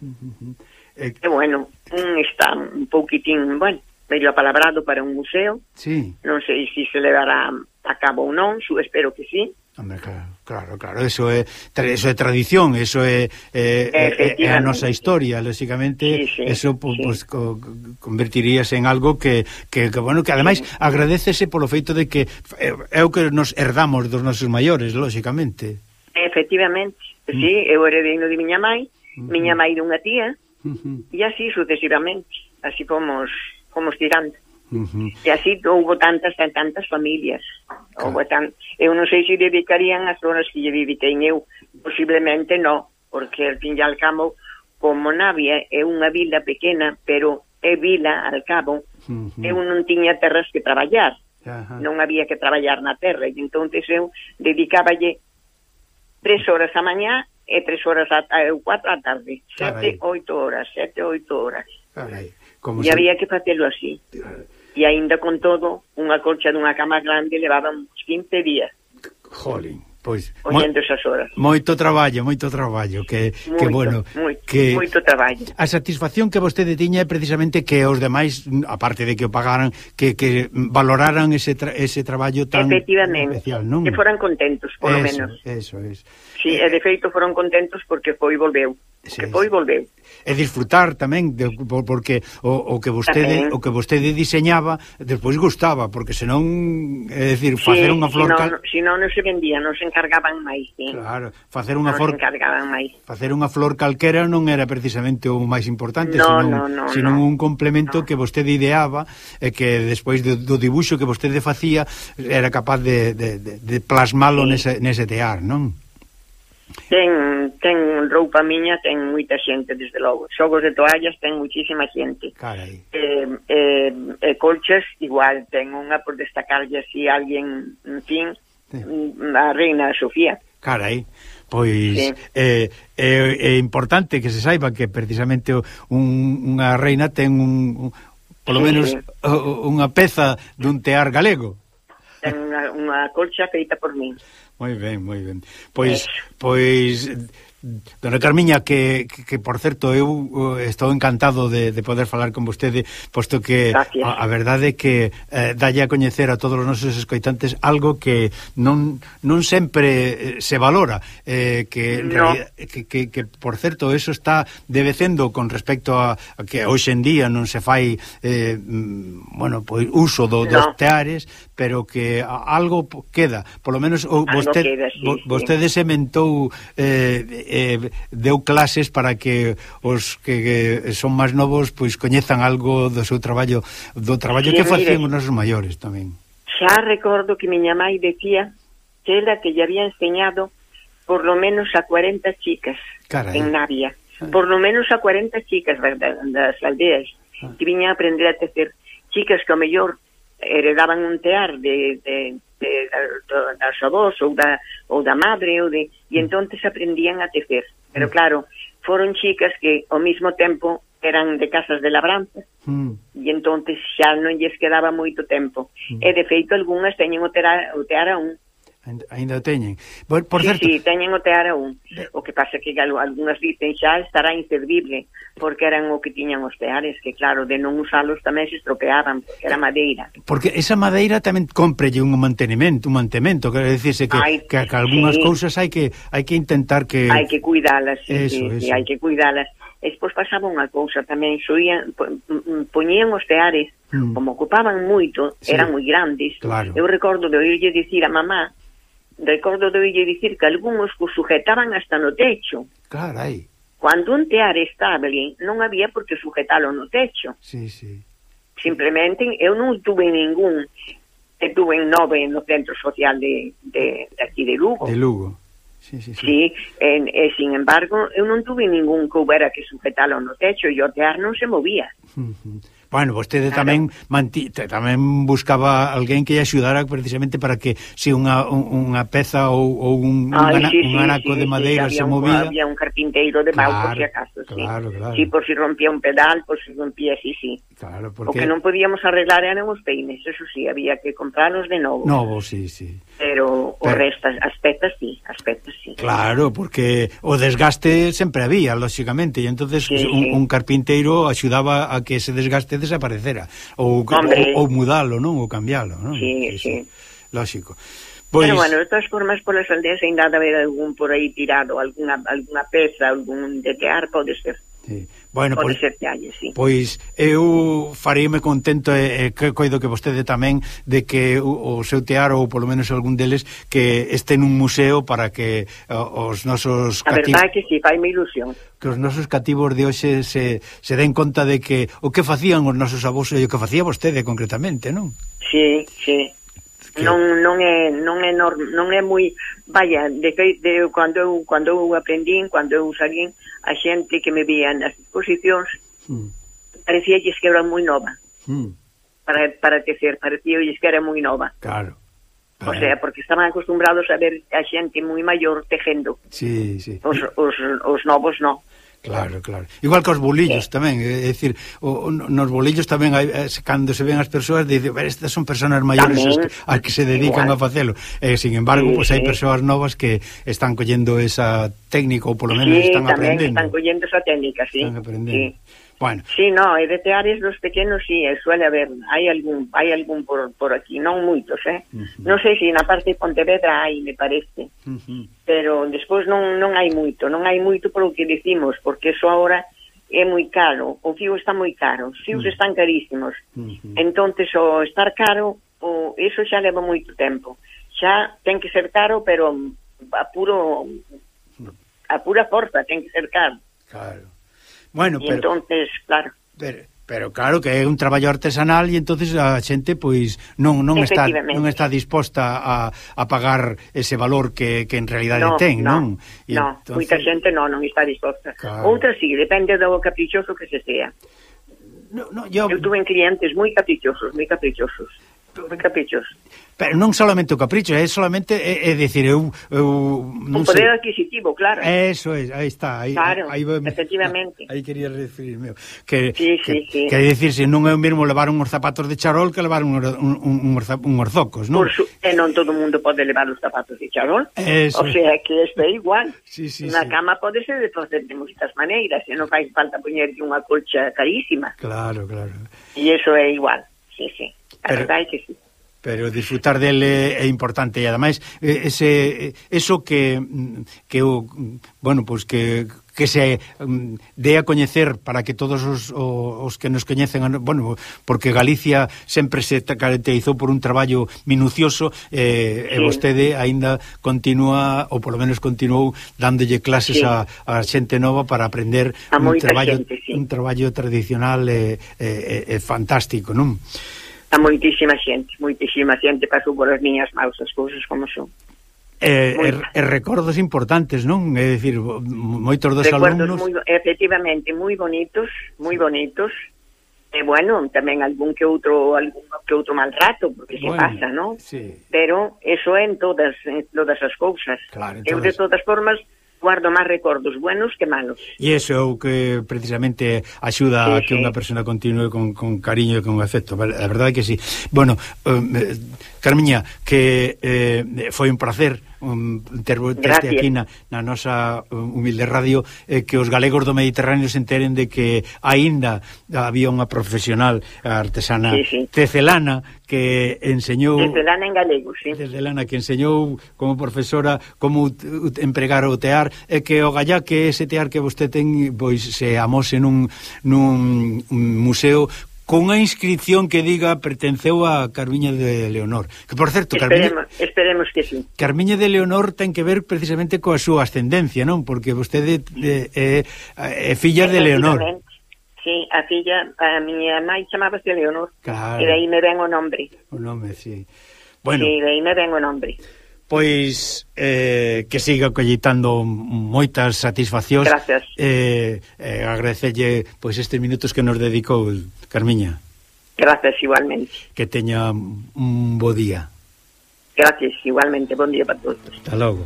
Eh... E bueno, un está un pouquitín, bueno, medio apalabrado para un museo. Sí. Non sei se se levará a cabo ou non, su espero que sí. Hombre, claro. Claro, claro, eso é eso é tradición, eso é é, é a nosa historia, lógicamente sí, sí, eso sí. pues, co, convertiríase en algo que, que, que bueno, que ademais sí. agradecese polo feito de que eh, é o que nos herdamos dos nosos maiores, lógicamente. Efectivamente. Mm. Sí, eu heredeino de miña mãe, mm-hmm. miña mãe dunha tía, mm e así sucesivamente, así fomos fomos tirando. -huh. E así houve tantas e tantas familias. Claro. Tan... Eu non sei se dedicarían as horas que lle dediquei eu. Posiblemente non, porque al fin e al cabo, como Navia é unha vila pequena, pero é vila al cabo, uh -huh. eu non tiña terras que traballar. Ajá. non había que traballar na terra e entonces eu dedicáballe tres horas a mañá e tres horas a, a cuatro a tarde sete, oito horas sete, oito horas Carai, como e se... había que facelo así e aínda con todo, unha colcha dunha cama grande levaba uns 15 días. Jolín. Pois, Ollendo esas horas. Moito traballo, moito traballo, que, moito, que bueno, moito, que moito traballo. A satisfacción que vostede tiña é precisamente que os demais, aparte de que o pagaran, que, que valoraran ese tra ese traballo tan especial, non? Que foran contentos, polo eso, menos. Eso, eso. Sí, eh, e de feito foron contentos porque foi volveu. Sí, que foi volveu e disfrutar tamén de, porque o, o que vostede tamén. o que vostede diseñaba despois gustaba, porque senón é dicir, sí, facer unha flor senón, cal... si non se vendía, non se encargaban máis, sí. Claro, facer unha non flor encargaban máis. Facer unha flor calquera non era precisamente o máis importante, no, senón, no, no, senón no, un complemento no. que vostede ideaba e que despois do, do dibuixo que vostede facía era capaz de, de, de, de plasmalo sí. nese, nese tear, non? Ten, ten roupa miña, ten moita xente, desde logo. Xogos de toallas ten muchísima xente. Carai. Eh, eh, eh, colchas, igual, ten unha por destacarlle así alguén, en fin, sí. Mm, a reina Sofía. Carai, pois sí. eh, é, é importante que se saiba que precisamente un, unha reina ten un, un polo sí. menos unha peza dun tear galego. Ten unha, unha colcha feita por min. Moi ben, moi ben. Pois, pois Dona Carmiña, que, que, que por certo eu eh, estou encantado de, de poder falar con vostede, posto que Gracias. a, a verdade é que eh, dalle a coñecer a todos os nosos escoitantes algo que non, non sempre eh, se valora, eh, que, no. realidad, que, que, que por certo eso está devecendo con respecto a, a que hoxe en día non se fai eh, mm, bueno, pois uso do, no. dos teares, pero que algo queda, polo menos algo vostede, queda, sí, vostede sí. sementou eh, eh, deu clases para que os que, que son máis novos pois coñezan algo do seu traballo do traballo sí, que facían os nosos maiores tamén. Xa recordo que miña mãe decía que era que lle había enseñado por lo menos a 40 chicas Caray. en Navia. Ah. Por lo menos a 40 chicas das aldeas ah. que viñan a aprender a tecer. Chicas que ao mellor heredaban un tear de, de de, de, das avós ou da, ou da madre ou de, e entonces aprendían a tecer pero mm. claro, foron chicas que ao mesmo tempo eran de casas de labranza mm. e entonces xa non lles quedaba moito tempo mm. e de feito algunhas teñen o, tera, o tear aún Ainda teñen. Por, por sí, certo... sí, teñen o Teara 1. O que pasa que algunhas dicen xa estará inservible, porque eran o que tiñan os teares, que claro, de non usalos tamén se estropeaban, porque era eh, madeira. Porque esa madeira tamén comprelle un mantenimento, un mantemento, quero dicirse que, que, que algunhas sí. cousas hai que hai que intentar que... Hai que cuidalas, sí, eso, sí, eso. sí, hai que cuidalas. E despois pasaba unha cousa, tamén xoían, mm, poñían os teares, mm. como ocupaban moito, sí. eran moi grandes. Claro. Eu recordo de oírlle dicir a mamá recordo de oille dicir que algúns que sujetaban hasta no techo. Carai. Cando un tear estable non había por que sujetalo no techo. Sí, sí. Simplemente eu non tuve ningún, que tuve nove no centro social de, de, de aquí de Lugo. De Lugo. Sí, sí, sí. sí en, e, sin embargo, eu non tuve ningún que houbera que sujetalo no techo e o tear non se movía. Uh -huh. Bueno, vostede claro. tamén manti, tamén buscaba alguén que lle axudara precisamente para que se si unha, unha peza ou, ou un, Ay, un, sí, un anaco sí, de madeira sí, se movía. Un, había un carpinteiro de claro, por si acaso, sí. Claro, claro. Sí, por si rompía un pedal, por si rompía, sí, sí. Claro, porque... O que non podíamos arreglar eran os peines, eso sí, había que comprarlos de novo. Novo, sí, sí. Pero, Pero... o resto, as pezas, sí, as sí. Claro, porque o desgaste sempre había, lóxicamente, e entonces sí, un, sí. un carpinteiro axudaba a que ese desgaste desaparecera ou, Hombre. ou, ou mudalo, non? Ou cambialo, non? Sí, sí. Lógico. Pois... Pero bueno, de todas formas, polas aldeas ainda haber algún por aí tirado, alguna, alguna peza, algún de que arco de ser. Sí. Bueno, pode pois, ser que halle, sí. Pois eu faríame contento e, e que coido que vostede tamén de que o, o seu tear ou polo menos algún deles que este nun museo para que o, os nosos A cativos... verdade é que si, sí, faime ilusión. Que os nosos cativos de hoxe se, se den conta de que o que facían os nosos avós e o que facía vostede concretamente, non? Sí, sí que... non non é non é norm, non é moi vaya, de que de cando eu cando eu aprendín, cando eu salín, a xente que me vía nas exposicións mm. parecía que era moi nova. Mm. Para para tecer, parecía que era moi nova. Claro. O sea, porque estaban acostumbrados a ver a xente moi maior tejendo. Sí, sí. Os, os, os novos non. Claro, claro. Igual que os bolillos eh. tamén, eh, é dicir, o, nos bolillos tamén hai eh, cando se ven as persoas dicen, "Ver, estas son persoas maiores as que, as que se dedican Igual. a facelo." Eh, sin embargo, sí, pois pues, sí. hai persoas novas que están collendo esa técnica ou polo menos sí, están tamén aprendendo. están collendo esa técnica, sí. Están aprendendo. Sí. Bueno. Sí, no, e de teares dos pequenos sí, eh, suele haber, hai algún hai algún por, por aquí, non moitos, eh. Uh -huh. Non sei se na parte de Pontevedra hai, me parece. Uh -huh. Pero despois non non hai moito, non hai moito por o que decimos, porque eso agora é moi caro, o fío está moi caro, os fios uh -huh. están carísimos. Uh -huh. Entonces o estar caro, o eso xa leva moito tempo. Xa ten que ser caro, pero a puro a pura forza ten que ser caro. Claro. Bueno, e pero, entonces, claro. Pero, pero claro que é un traballo artesanal e entonces a xente pois non non está non está disposta a, a pagar ese valor que, que en realidade no, ten, no, non? E no, entonces... moita xente non, non está disposta. Claro. Outra si, sí, depende do caprichoso que se sea. No, no, yo... eu tuve clientes moi caprichosos, moi caprichosos de caprichos. Pero non solamente o capricho, é solamente é, é dicir eu, eu non o poder sei. adquisitivo, claro. Eso é, aí está, aí claro, aí, aí efectivamente. Aí quería referirme que sí, que, sí, sí. que se non é o mesmo levar uns zapatos de charol que levar un, un, un, un, un orzocos, non? Por su, e non todo o mundo pode levar os zapatos de charol. Eso. O sea, que isto é igual. Sí, sí, Unha sí. cama pode ser de facer de moitas maneiras, e non fai falta poñerlle unha colcha carísima. Claro, claro. E iso é igual. Sí, sí. A pero, verdade é que sí. Pero disfrutar dele é importante e ademais ese eso que que o bueno, pois pues que que se um, dé a coñecer para que todos os, os que nos coñecen, bueno, porque Galicia sempre se caracterizou por un traballo minucioso eh, sí. e vostede aínda continúa ou polo menos continuou dándolle clases sí. a, a xente nova para aprender a un traballo xente, sí. un traballo tradicional e eh, eh, eh, fantástico, non? a moitísima xente, moitísima xente pasou por as miñas maus as cousas como son. E, e, e recordos importantes, non? É dicir, moitos dos recordos alumnos... Moi, efectivamente, moi bonitos, moi bonitos. E, bueno, tamén algún que outro algún que outro maltrato, porque bueno, se pasa, non? Sí. Pero eso é en todas, en todas as cousas. Claro. Eu, de todas formas, guardo máis recordos buenos que malos. E iso é o que precisamente axuda sí, a que sí. unha persona continue con, con cariño e con afecto. A verdade que sí. Bueno, eh, Carmiña, que eh, foi un placer um, ter teste aquí na, na nosa um, humilde radio eh, que os galegos do Mediterráneo se enteren de que aínda había unha profesional artesana sí, sí. tecelana que enseñou Tecelana en galego, sí. Tecelana que enseñou como profesora como empregar o tear e que o gallá que ese tear que vostede ten pois se amose nun, nun museo cunha inscripción que diga pertenceu a Carmiña de Leonor. Que, por certo, Carmiña... Esperemos, esperemos que sí. Carmiña de Leonor ten que ver precisamente coa súa ascendencia, non? Porque vostede é eh, eh, eh, filla de Leonor. Sí, a filla, a miña mãe chamábase Leonor. Claro. E daí me ven o nombre. O nome, sí. Bueno. Sí, aí me ven o nombre. Pois eh, que siga colleitando moitas satisfaccións. Gracias. Eh, eh, agradecelle pois estes minutos que nos dedicou Carmiña. Gracias igualmente. Que teña un bo día. Gracias igualmente, bon día para todos. Hasta logo.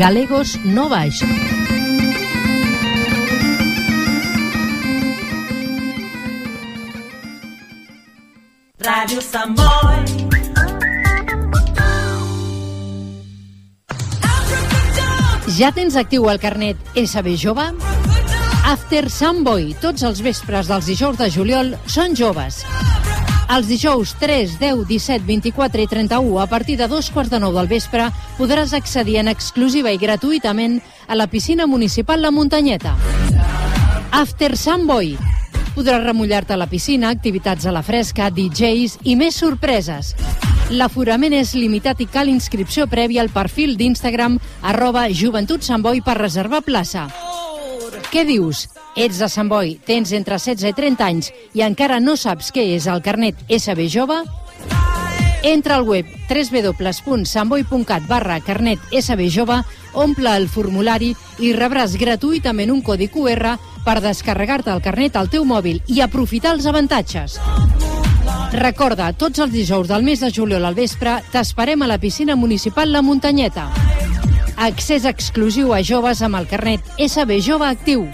Galegos no baix. Radio Samboy. Ja tens actiu el carnet SB Jove? After Samboy, tots els vespres dels dijous de juliol són joves. Els dijous 3, 10, 17, 24 i 31, a partir de dos quarts de nou del vespre, podràs accedir en exclusiva i gratuïtament a la piscina municipal La Muntanyeta. After Samboy. Podràs remullar-te a la piscina, activitats a la fresca, DJs i més sorpreses. L'aforament és limitat i cal inscripció prèvia al perfil d'Instagram arroba per reservar plaça. Què dius? Ets de Sant Boi, tens entre 16 i 30 anys i encara no saps què és el carnet SB Jove? Entra al web www.santboi.cat barra carnet SB Jove, omple el formulari i rebràs gratuïtament un codi QR per descarregar-te el carnet al teu mòbil i aprofitar els avantatges. Recorda, tots els dijous del mes de juliol al vespre t'esperem a la piscina municipal La Muntanyeta. Accés exclusiu a joves amb el carnet SB Jove Actiu.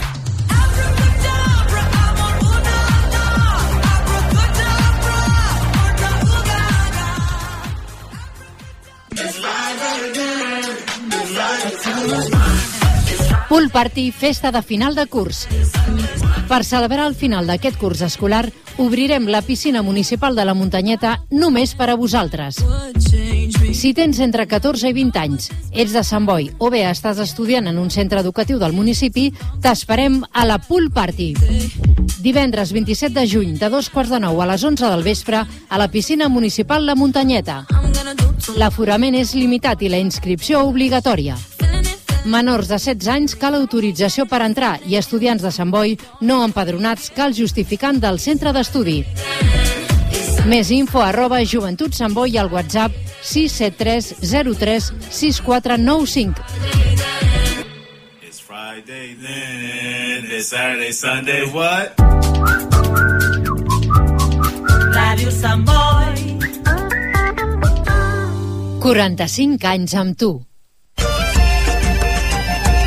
Pool Party, festa de final de curs. Per celebrar el final d'aquest curs escolar, obrirem la piscina municipal de la Muntanyeta només per a vosaltres. Si tens entre 14 i 20 anys, ets de Sant Boi o bé estàs estudiant en un centre educatiu del municipi, t'esperem a la Pool Party. Divendres 27 de juny, de dos quarts de nou a les 11 del vespre, a la piscina municipal La Muntanyeta. L'aforament és limitat i la inscripció obligatòria. Menors de 16 anys cal autorització per entrar i estudiants de Sant Boi no empadronats cal justificant del centre d'estudi. Més info arroba Joventut Sant Boi al WhatsApp 673 03 6495. It's Friday then, it's Saturday, Sunday, what? Radio Samboy. 45 anys amb tu.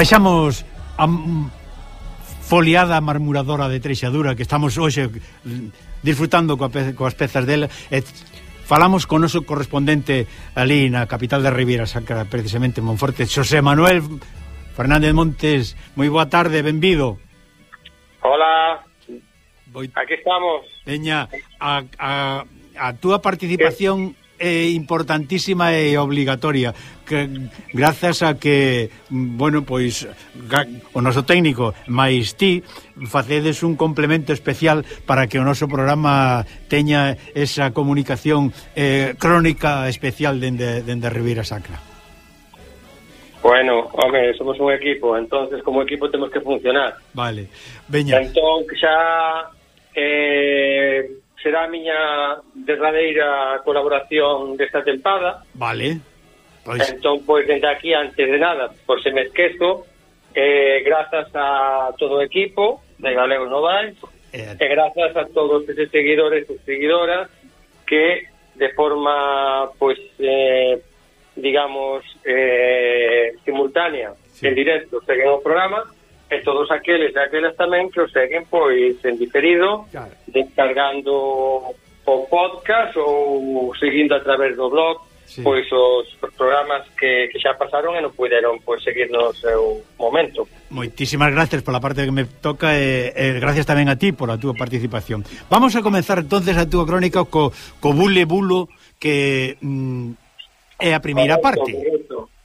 Baixamos a foliada marmuradora de Treixadura que estamos hoxe disfrutando coa pe coas pezas dela e falamos con noso correspondente ali na capital da Riviera Sacra precisamente Monforte, Xosé Manuel Fernández Montes, moi boa tarde, benvido. Hola. Voy... Aquí estamos. Veña, a, a, a túa participación eh, importantísima e obligatoria que grazas a que bueno, pois o noso técnico máis ti facedes un complemento especial para que o noso programa teña esa comunicación eh, crónica especial dende, dende Ribeira Sacra. Bueno, home, somos un equipo, entonces como equipo temos que funcionar. Vale, veña. Entón xa eh, será a miña derradeira colaboración desta tempada. Vale. Pois... Entón, pois, desde aquí, antes de nada, por se me esquezo, eh, grazas a todo o equipo de Galego Novaes, eh... e grazas a todos os seguidores e seguidoras que de forma, pois, eh, digamos, eh, simultánea, sí. en directo, seguen o programa, e todos aqueles e aquelas tamén que o seguen pois en diferido, claro. descargando o podcast ou seguindo a través do blog sí. pois os programas que, que xa pasaron e non puderon pois seguir no seu momento. Moitísimas gracias pola parte que me toca e, e gracias tamén a ti pola túa participación. Vamos a comenzar entonces a túa crónica co, co bule bulo que mm, é a primeira parte.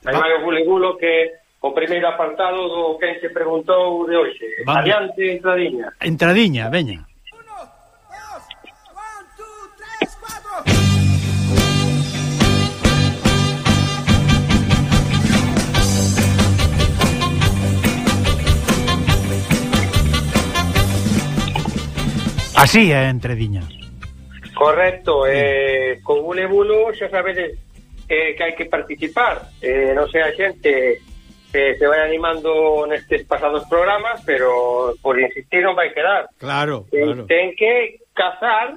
Hai máis bule bulo que o primeiro apartado do quen se preguntou de hoxe. Vale. Adiante, entradiña. Entradiña, veñen. Así é entrediña. Correcto, eh, con un ebulo xa sabedes eh, que hai que participar, eh, non sei a xente que se vai animando nestes pasados programas, pero por insistir non vai quedar. Claro, claro. E ten que cazar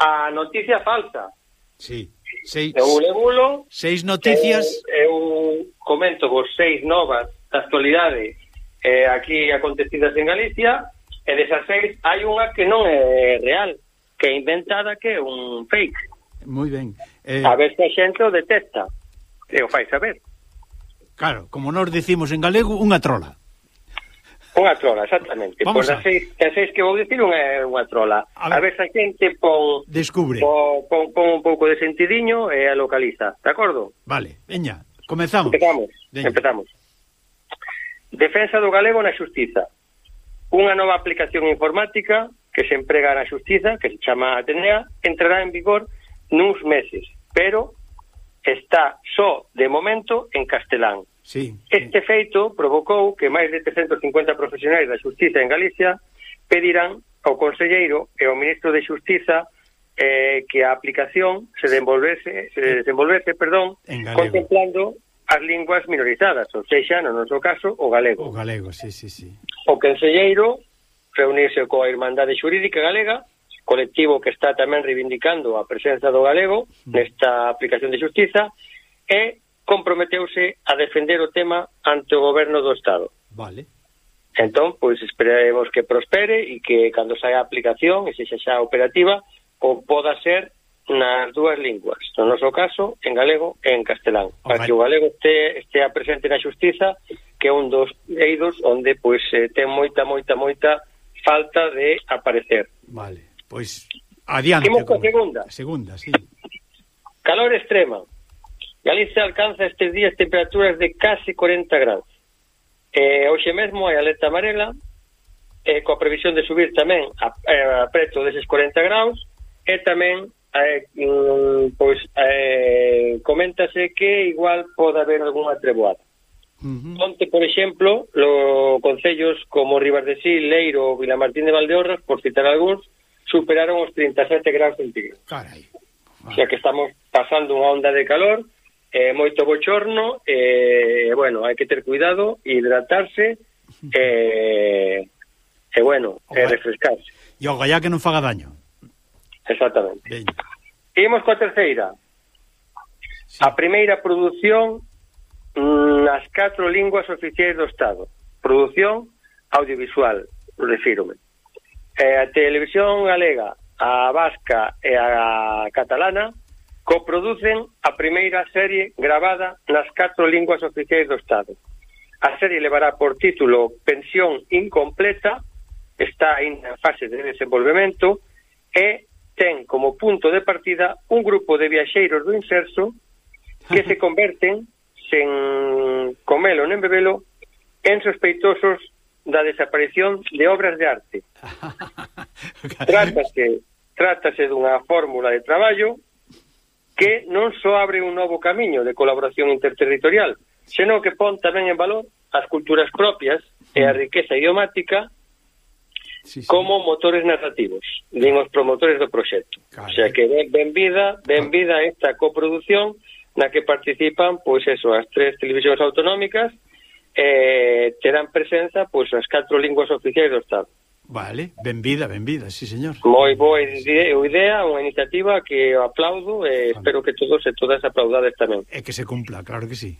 a noticia falsa. Sí. Seis, eu levulo... Seis noticias... Eu, eu comento vos seis novas da actualidade eh, aquí acontecidas en Galicia, e desas seis hai unha que non é real, que é inventada, que é un fake. Moi ben. Eh... A ver se a xente o detecta, e o fai saber. Claro, como nós dicimos en galego, unha trola. Unha trola, exactamente. Vamos pois a... seis, a seis que vou dicir unha, unha trola. A, ver... a ver se a xente pon... Descubre. Pon, pon, pon un pouco de sentidiño e a localiza, de acordo? Vale, veña, comezamos. Empezamos, veña. empezamos. Defensa do galego na xustiza. Unha nova aplicación informática que se emprega na xustiza, que se chama Atenea, entrará en vigor nuns meses, pero está só de momento en castelán. Sí. Este feito provocou que máis de 350 profesionais da Xustiza en Galicia pedirán ao Conselleiro e ao Ministro de Xustiza eh, que a aplicación se desenvolvese, se desenvolvese perdón, contemplando as linguas minorizadas, ou seja, no noso caso, o galego. O galego, sí, sí, sí. O Conselleiro reunirse coa Irmandade Xurídica Galega colectivo que está tamén reivindicando a presenza do galego mm. nesta aplicación de justiza e comprometeuse a defender o tema ante o goberno do Estado. Vale. Entón, pois esperaremos que prospere e que cando saia a aplicación e sexa xa xa operativa o poda ser nas dúas linguas, no noso caso, en galego e en castelán, oh, para que o galego este, estea presente na xustiza, que é un dos eidos onde pois eh, ten moita, moita, moita falta de aparecer. Vale. Pois adiante. Imos con segunda. Segunda, sí. Calor extrema. Galicia alcanza estes días temperaturas de casi 40 graus. Eh, hoxe mesmo hai alerta amarela, eh, coa previsión de subir tamén a, a preto deses 40 graus, e tamén eh, pois, eh, coméntase que igual pode haber algunha treboada. Uh -huh. Onte, por exemplo, los concellos como Rivas de Sil, Leiro ou Vilamartín de Valdeorras, por citar algúns, superaron os 37 graus centígrados. Carai. Vale. O sea que estamos pasando unha onda de calor, eh, moito bochorno, eh, bueno, hai que ter cuidado, hidratarse, eh, e eh, bueno, e eh, refrescarse. E o gallá que non faga daño. Exactamente. Ben. Imos coa terceira. Sí. A primeira produción mm, nas catro linguas oficiais do Estado. Produción audiovisual, refírome eh, a televisión galega, a vasca e a catalana coproducen a primeira serie gravada nas catro linguas oficiais do Estado. A serie levará por título Pensión Incompleta, está en fase de desenvolvemento, e ten como punto de partida un grupo de viaxeiros do inserso que se converten, sen comelo nen bebelo, en sospeitosos da desaparición de obras de arte. Trátase, trátase dunha fórmula de traballo que non só abre un novo camiño de colaboración interterritorial, senón que pon tamén en valor as culturas propias e a mm. riqueza idiomática sí, sí. como motores narrativos, din os promotores do proxecto. Claro. O sea que ben, ben vida, ben ah. vida esta coproducción na que participan pois eso, as tres televisións autonómicas eh, terán presenza pois as catro linguas oficiais do Estado. Vale, benvida, benvida, sí señor. Moi boa idea, unha iniciativa que aplaudo e espero que todos e todas aplaudades tamén. E que se cumpla, claro que sí.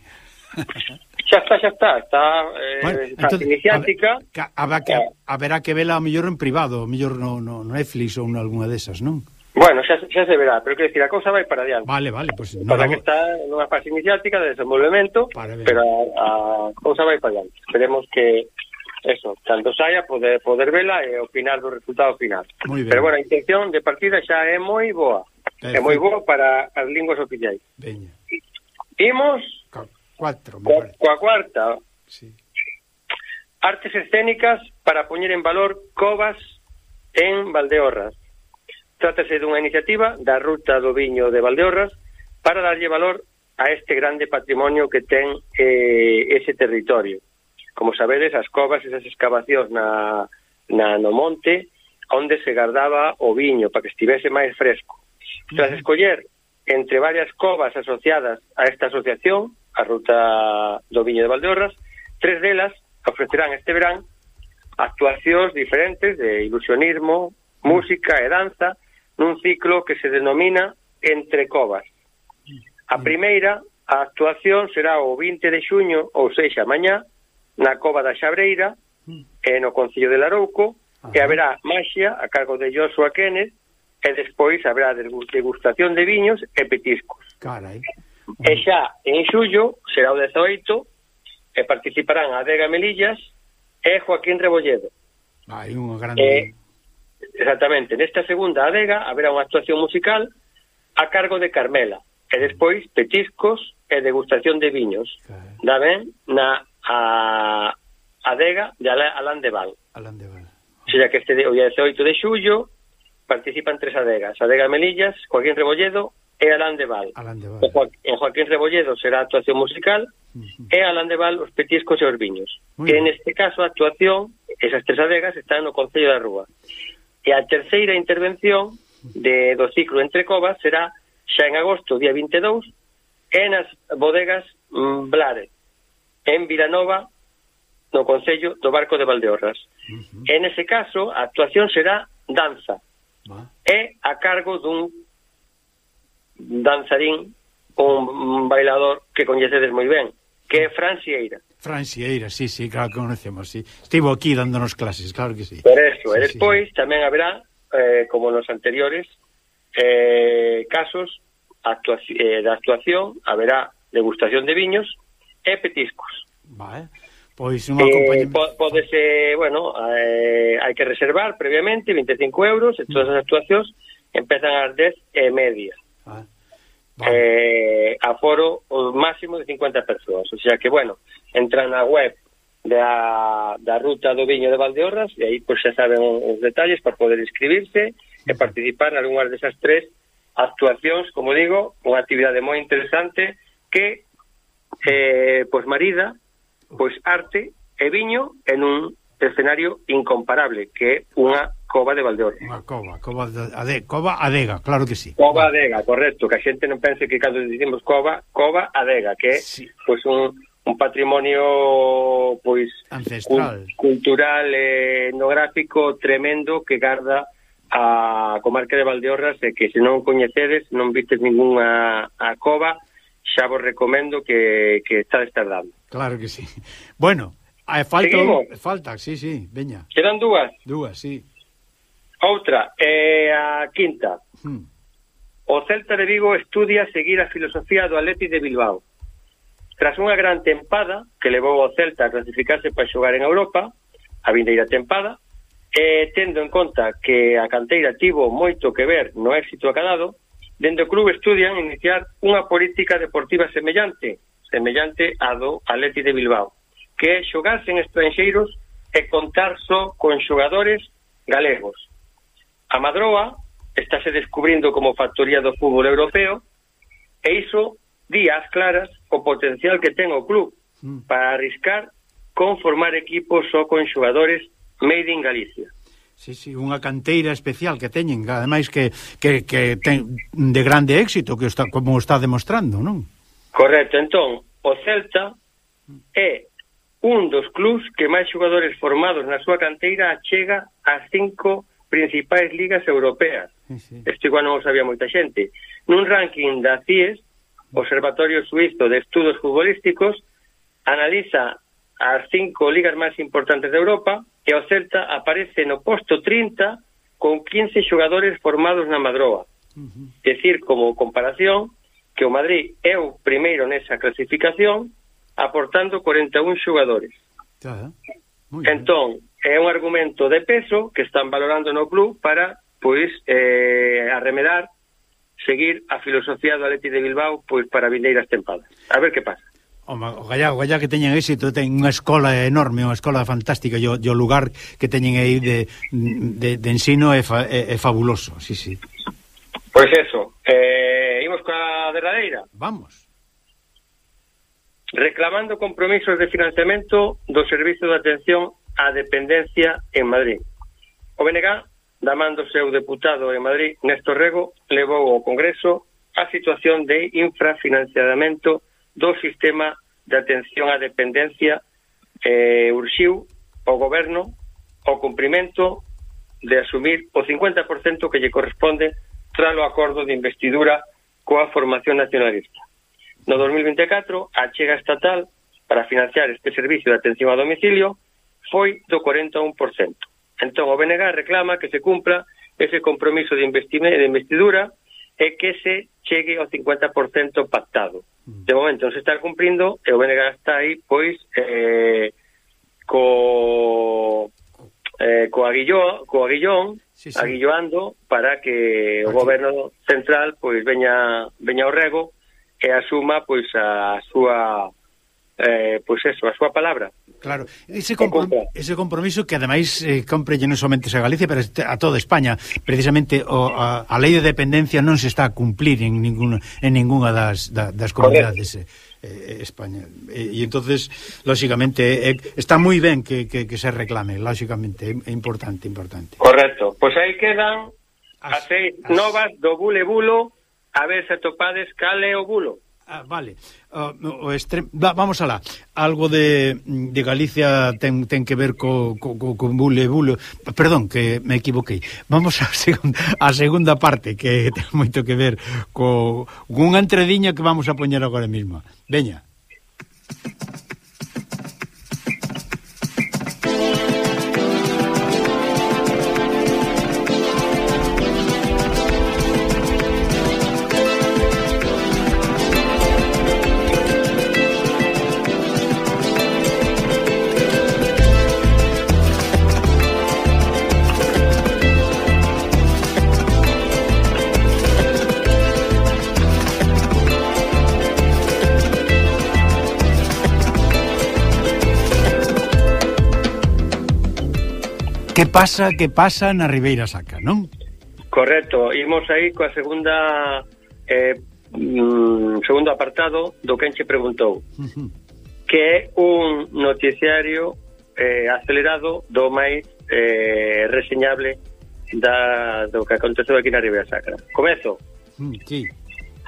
xa está, xa está, está, eh, bueno, está entonces, iniciática. Haberá que, eh. haberá que vela a mellor en privado, a mellor no, no, Netflix ou nalgúna desas, non? Bueno, xa, xa se verá, pero quero dicir, a cousa vai para adiante. Vale, vale, pois... Pues, no para que está nunha fase iniciática de desenvolvemento, para ver. pero a, a cousa vai para adiante. Esperemos que eso, cando saia poder poder vela e opinar do resultado final. Pero bueno, a intención de partida xa é moi boa. Perfecto. É moi boa para as linguas oficiais. Veña. Imos Co cuatro, co, coa cuarta. Sí. Artes escénicas para poñer en valor covas en Valdeorras. Trátase dunha iniciativa da Ruta do Viño de Valdeorras para darlle valor a este grande patrimonio que ten eh, ese territorio. Como sabedes, as covas, esas excavacións na, na, no monte, onde se guardaba o viño para que estivese máis fresco. Tras escoller entre varias covas asociadas a esta asociación, a Ruta do Viño de Valdeorras, tres delas ofrecerán este verán actuacións diferentes de ilusionismo, música e danza nun ciclo que se denomina Entre Covas. A mm. primeira, a actuación será o 20 de xuño, ou seja, mañá, na Cova da Xabreira e no Concello de Larouco que e haberá maxia a cargo de Joshua Kenneth e despois haberá degustación de viños e petiscos. Carai. E xa en xullo será o 18 e participarán a Adega Melillas e Joaquín Rebolledo. Hai unha grande... E, exactamente, nesta segunda adega haberá unha actuación musical a cargo de Carmela e despois petiscos e degustación de viños. Carai. Da ben na a, Adega de de Alán de Val. Alán de Val. O sea, que este o 18 de xullo participan tres adegas. Adega Melillas, Joaquín Rebolledo e Alán de Val. Alán de Val. O Joaquín, en Joaquín Rebolledo será actuación musical uh -huh. e Alán de Val os petiscos e os viños. Muy que bien. en este caso a actuación, esas tres adegas están no Concello da Rúa. E a terceira intervención de do ciclo entre covas será xa en agosto, día 22, e nas bodegas mm, Blare, en Vilanova, no Concello do Barco de Valdeorras. Uh -huh. En ese caso, a actuación será danza. Uh -huh. É a cargo dun danzarín un bailador que coñecedes moi ben, que é Fran Sieira. Fran Sieira, sí, sí, claro que conocemos, sí. Estivo aquí dándonos clases, claro que sí. Por eso, sí, e despois sí, tamén haberá, eh, como nos anteriores, eh, casos actua eh, de actuación, haberá degustación de viños e petiscos. Vale. Pois un acompañamento... Eh, pódese, bueno, eh, hai que reservar previamente 25 euros e todas as actuacións empezan ás 10 e media. Ah, vale. eh, aforo o máximo de 50 persoas. O sea que, bueno, entran na web da, da ruta do viño de Valdeorras e aí pois, xa saben os detalles para poder inscribirse e participar en algunhas desas tres actuacións, como digo, unha actividade moi interesante que eh, pois marida, pois arte e viño en un escenario incomparable, que é unha cova de Valdeorras. Unha cova, cova, de, ade, cova adega, claro que sí. Cova adega, correcto, que a xente non pense que cando dicimos cova, cova adega, que é sí. pois un, un patrimonio pois ancestral, cultural e etnográfico tremendo que garda a comarca de Valdeorras e que se non coñecedes, non vistes ningunha a cova, xa vos recomendo que, que estades tardando. Claro que sí. Bueno, a, falta, Seguimos. falta, sí, sí, veña. Quedan dúas? Dúas, sí. Outra, eh, a quinta. Hmm. O Celta de Vigo estudia seguir a filosofía do Atleti de Bilbao. Tras unha gran tempada que levou ao Celta a clasificarse para xogar en Europa, a vindeira tempada, e tendo en conta que a canteira tivo moito que ver no éxito acadado, Dende o club estudian iniciar unha política deportiva semellante, semellante a do Atleti de Bilbao, que é xogarse en estranxeiros e contar só con xogadores galegos. A Madroa estáse descubrindo como factoría do fútbol europeo e iso di ás claras o potencial que ten o club mm. para arriscar con formar equipos só con xogadores made in Galicia. Sí, sí, unha canteira especial que teñen, ademais que, que, que ten de grande éxito, que está, como está demostrando, non? Correcto, entón, o Celta é un dos clubs que máis xogadores formados na súa canteira chega ás cinco principais ligas europeas. Sí, sí. Isto igual non o sabía moita xente. Nun ranking da CIES, Observatorio Suizo de Estudos Futbolísticos, analiza as cinco ligas máis importantes de Europa e o Celta aparece no posto 30 con 15 xogadores formados na Madroa. Uh -huh. Decir, como comparación, que o Madrid é o primeiro nesa clasificación aportando 41 xogadores. Uh -huh. ben. entón, é un argumento de peso que están valorando no club para pois eh, arremedar seguir a filosofía do Atleti de Bilbao pois para vindeiras tempadas. A ver que pasa. O, o Gallá, o Gallá que teñen éxito ten unha escola enorme, unha escola fantástica e o lugar que teñen aí de, de, de ensino é, fa, é, é fabuloso sí, sí. Pois eso eh, imos coa derradeira? Vamos. Reclamando compromisos de financiamento do Servicio de Atención á Dependencia en Madrid. O BNG da man do seu deputado en Madrid Néstor Rego levou ao Congreso a situación de infrafinanciamento do sistema de atención á dependencia eh, urxiu o goberno ao cumprimento de asumir o 50% que lle corresponde tras o acordo de investidura coa formación nacionalista. No 2024, a chega estatal para financiar este servicio de atención a domicilio foi do 41%. Entón, o BNG reclama que se cumpra ese compromiso de, de investidura é que se chegue ao 50% pactado. De momento non se está cumprindo e o BNG está aí pois eh, co eh, co aguillón, co aguillón sí, sí. aguilloando para que o Aquí. goberno central pois veña veña o rego e asuma pois a súa eh, pois eso, a súa palabra. Claro, ese, comprom ese compromiso que ademais eh, compre non somente a Galicia, pero a toda España. Precisamente o, a, a lei de dependencia non se está a cumplir en ninguna en ningunha das, da, das comunidades eh, eh, España. E, e entonces, lóxicamente, eh, está moi ben que, que, que se reclame, lóxicamente, é importante, importante. Correcto. Pois pues aí quedan as, as seis as... novas do bule bulo, a ver se topades cale o bulo. Ah, vale. Uh, o extrem... Va, vamos alá. Algo de, de Galicia ten, ten que ver co, co, co, co bule, bule... Perdón, que me equivoquei. Vamos á segunda, segunda parte, que ten moito que ver co, unha entrediña que vamos a poñer agora mesmo. Veña. Que pasa, que pasa na Ribeira Saca, non? Correcto, imos aí coa segunda eh, mm, segundo apartado do que enche preguntou. Que é un noticiario eh, acelerado do máis eh, reseñable da, do que aconteceu aquí na Ribeira Sacra. Comezo. Mm, sí.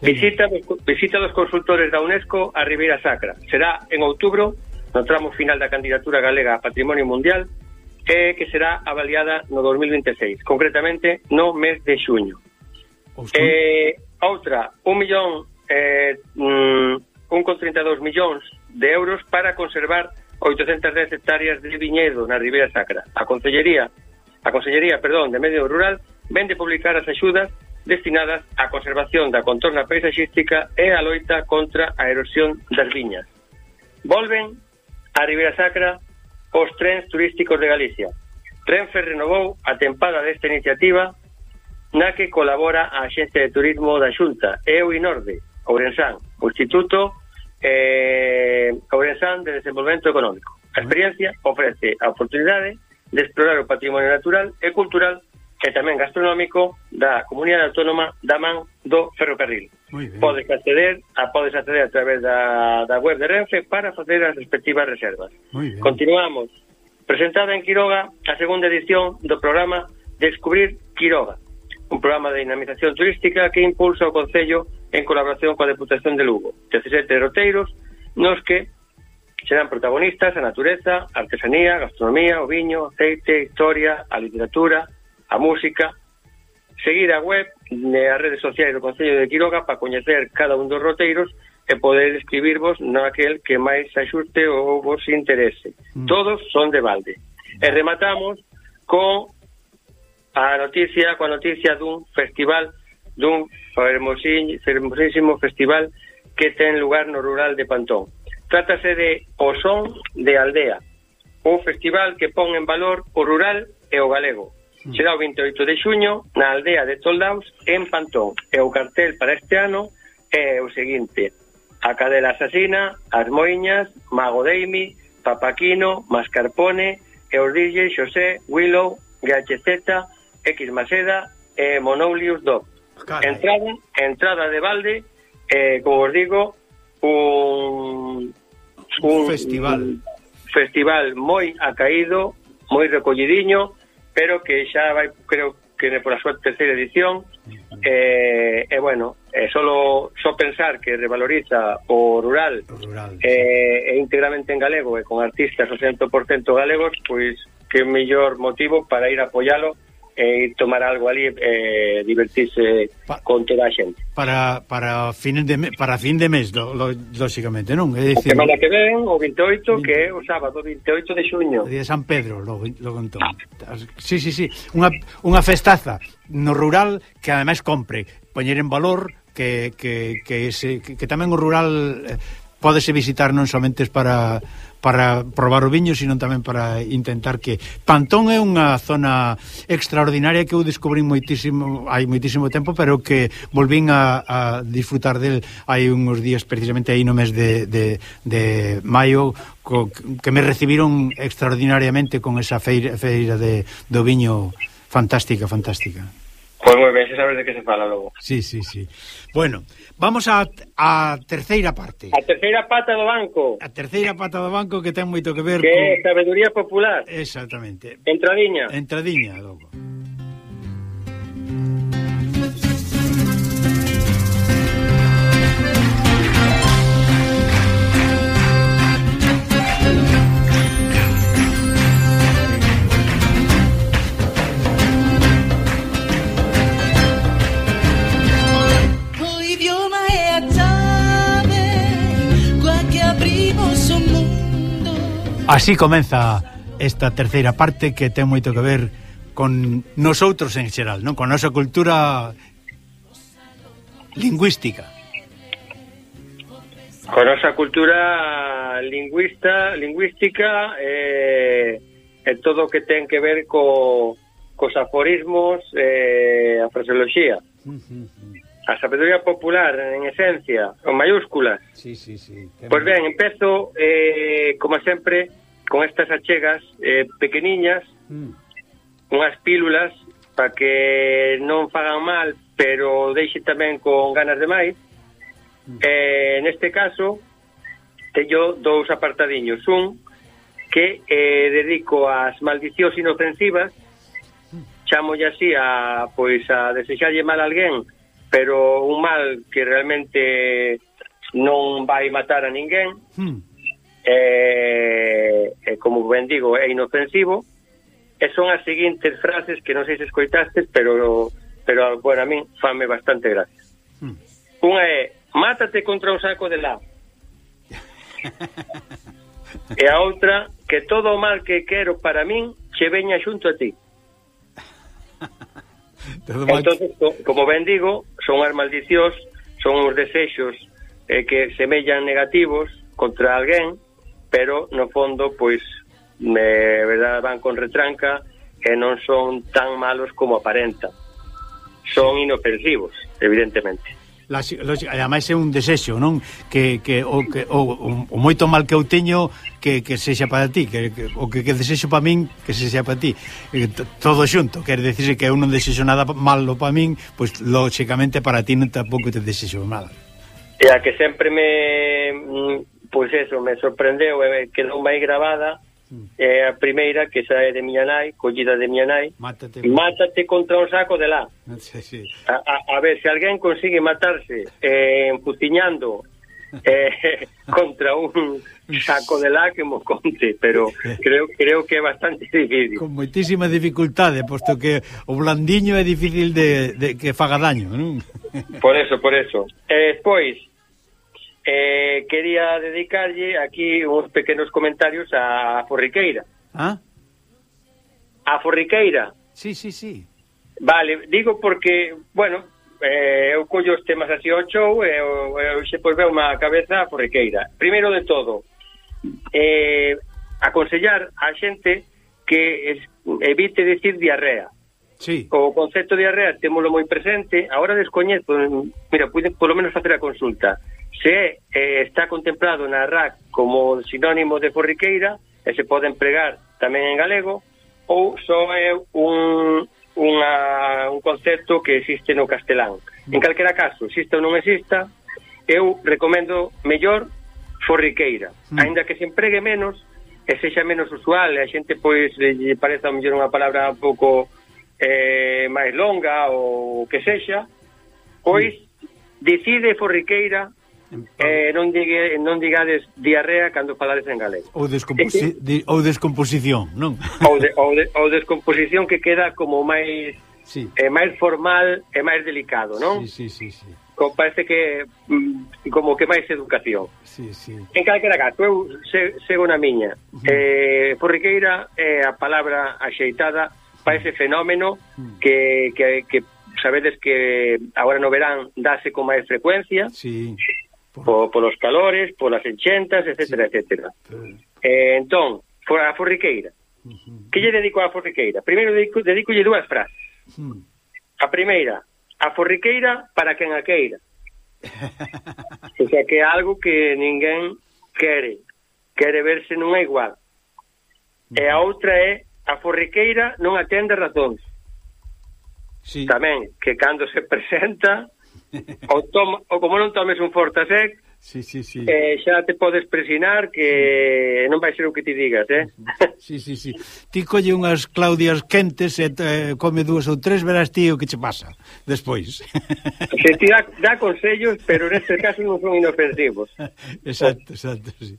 Visita, visita dos consultores da UNESCO a Ribeira Sacra. Será en outubro, no tramo final da candidatura galega a Patrimonio Mundial, e que será avaliada no 2026, concretamente no mes de xuño. Eh, outra, un millón eh, mm, un con 32 millóns de euros para conservar 810 hectáreas de viñedo na Ribeira Sacra. A Consellería, a Consellería, perdón, de Medio Rural ven de publicar as axudas destinadas á conservación da contorna paisaxística e a loita contra a erosión das viñas. Volven a Ribeira Sacra os trens turísticos de Galicia. Renfe renovou a tempada desta iniciativa na que colabora a Axencia de Turismo da Xunta, EU e Norde, Ourensán, o Instituto eh, Ourensán de Desenvolvemento Económico. A experiencia ofrece a oportunidade de explorar o patrimonio natural e cultural e tamén gastronómico da Comunidade Autónoma da Man do Ferrocarril. Podes acceder, a, podes acceder a través da, da web de Renfe para facer as respectivas reservas. Continuamos. Presentada en Quiroga a segunda edición do programa Descubrir Quiroga, un programa de dinamización turística que impulsa o Concello en colaboración coa Deputación de Lugo, 17 roteiros, nos que serán protagonistas a natureza, a artesanía, a gastronomía, o viño, aceite, historia, a literatura, a música, seguir a web eh, e as redes sociais do Concello de Quiroga para coñecer cada un dos roteiros e poder escribirvos naquel que máis axuste ou vos interese. Mm. Todos son de balde. E rematamos con a noticia, coa noticia dun festival, dun fermosísimo festival que ten lugar no rural de Pantón. Trátase de O Son de Aldea, un festival que pon en valor o rural e o galego, Mm. será o 28 de xuño na aldea de Toldaus en Pantón. E o cartel para este ano é o seguinte. A cadela asasina, as moiñas Mago Deimi, Papaquino Mascarpone e os DJ Xosé, Willow, GHZ X Maceda e Monoulius Dog. Entrada, entrada de balde eh, como os digo un, un festival. un festival moi acaído moi recollidiño pero que xa vai, creo que por a súa terceira edición eh, e, eh, eh, bueno, eh, solo só pensar que revaloriza o rural, o rural eh, sí. e íntegramente en galego e con artistas o 100% galegos, pois que mellor motivo para ir a apoialo eh, tomar algo ali e eh, divertirse pa, con toda a xente. Para, para, fin de, me, para fin de mes, lo, lo, lóxicamente, non? É dicir, o semana que ven, o 28, 20... que é o sábado, 28 de xuño. O día de San Pedro, lo, lo contou. Ah. Sí, sí, sí, unha, unha festaza no rural que ademais compre, poñer en valor que, que, que, ese, que, que tamén o rural... Eh, Pódese visitar non somente para para probar o viño, sino tamén para intentar que Pantón é unha zona extraordinaria que eu descubrí moitísimo hai moitísimo tempo, pero que volvín a, a disfrutar del hai uns días precisamente aí no mes de, de, de maio co, que me recibiron extraordinariamente con esa feira, feira de, do viño fantástica, fantástica. Pois moi ben, sabes de que se fala logo. Sí, sí, sí. Bueno, vamos a, a terceira parte. A terceira pata do banco. A terceira pata do banco que ten moito que ver que con... Que é sabeduría popular. Exactamente. Entradiña. Entradiña, logo. Así comeza esta terceira parte que ten moito que ver con nosotros en xeral, non? Con a nosa cultura lingüística. Con a nosa cultura lingüista, lingüística eh, e todo o que ten que ver co, cos aforismos e eh, a fraseoloxía. Uh -huh a sabedoría popular en esencia, con mayúsculas. Sí, sí, sí. Pois pues ben, empezo, eh, como sempre, con estas achegas eh, pequeniñas, mm. unhas pílulas para que non fagan mal, pero deixe tamén con ganas de máis. Mm. Eh, neste caso, teño dous apartadiños. Un, que eh, dedico ás maldicións inofensivas, mm. chamo así a, pois, a desexarlle mal a alguén, pero un mal que realmente non vai matar a ninguén hmm. eh, eh, como ben digo é inofensivo e son as seguintes frases que non sei se escoitastes pero, pero bueno, a min fame bastante gracia hmm. unha é mátate contra o saco de lá e a outra que todo o mal que quero para min che veña xunto a ti Entonces, como ben digo, son as maldicións, son os desexos eh, que semellan negativos contra alguén, pero no fondo, pois, me, verdad, van con retranca e non son tan malos como aparentan. Son inofensivos, evidentemente lógica, ademais é un desexo, non? Que, que, o, que o, o, o moito mal que eu teño que, que sexa para ti, que, que o que, que desexo para min que sexa para ti. Eh, e, todo xunto, quer decirse que eu non desexo nada malo para min, pois lógicamente para ti non tampouco te desexo nada. E a que sempre me mm, pois eso, me sorprendeu e quedou máis gravada é a primeira que xa é de miña nai, collida de miña nai, mátate, mátate contra un saco de lá. Sí, sí. A, a, a ver, se alguén consigue matarse eh, empuciñando eh, contra un saco de lá que mo conte, pero creo creo que é bastante difícil. Con moitísima dificultade, posto que o blandiño é difícil de, de que faga daño, non? Por eso, por eso. E eh, despois, eh, quería dedicarlle aquí uns pequenos comentarios a Forriqueira. Ah? A Forriqueira. Sí, sí, sí. Vale, digo porque, bueno, eh, eu collo os temas así ao show e eu, eu xe pois veo unha cabeza a Forriqueira. Primeiro de todo, eh, aconsellar a xente que evite decir diarrea. Sí. O concepto de diarrea témolo moi presente, agora descoñezo, mm, mira, pude polo menos facer a consulta se eh, está contemplado na RAC como sinónimo de forriqueira e se pode empregar tamén en galego ou só é un, unha, un concepto que existe no castelán. En calquera caso, exista ou non exista, eu recomendo mellor forriqueira, mm. aínda que se empregue menos e sexa menos usual, e a xente pois lle parece a mellor unha palabra un pouco eh, máis longa ou que sexa, pois mm. decide forriqueira Eh, non, digue, non digades diarrea cando falades en galego. Ou, descomposi di, ou descomposición, non? Ou, de, ou, de, ou descomposición que queda como máis sí. eh, máis formal e máis delicado, non? Sí, sí, sí, sí. Como parece que mm, como que máis educación. Sí, sí. En calquera caso, eu se, sego na miña. Eh, forriqueira é eh, a palabra axeitada para ese fenómeno que, que, que sabedes que agora no verán dase con máis frecuencia. Sí po, polos calores, polas enchentas, etcétera, sí. etcétera. Eh, entón, for a forriqueira. Uh -huh. Que lle dedico á forriqueira? Primeiro dedico, dedicolle dúas frases. Uh -huh. A primeira, a forriqueira para quen a queira. o sea, que é algo que ninguén quere. Quere verse non é igual. Uh -huh. E a outra é, a forriqueira non atende razóns. Sí. Tamén, que cando se presenta ou, toma, ou como non tomes un Fortasec, sí, sí, sí. Eh, xa te podes presinar que non vai ser o que ti digas, eh? Sí, sí, sí. Ti colle unhas claudias quentes e eh, come dúas ou tres, verás ti o que che pasa despois. Que ti dá, dá consellos, pero neste caso non son inofensivos. Exacto, exacto, sí.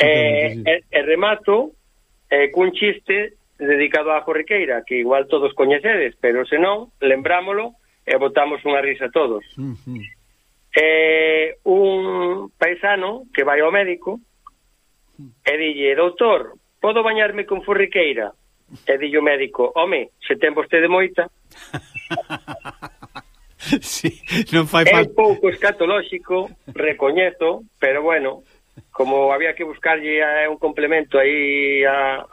Eh, sí. E, e remato eh, cun chiste dedicado a Jorriqueira, que igual todos coñecedes, pero senón, lembrámolo, e botamos unha risa todos. Uh -huh. eh, un paisano que vai ao médico e dille, doutor, podo bañarme con furriqueira? E dille o médico, home, se ten vostede moita. sí, non fai falta. É pouco escatolóxico, recoñezo, pero bueno, como había que buscarlle eh, un complemento aí a,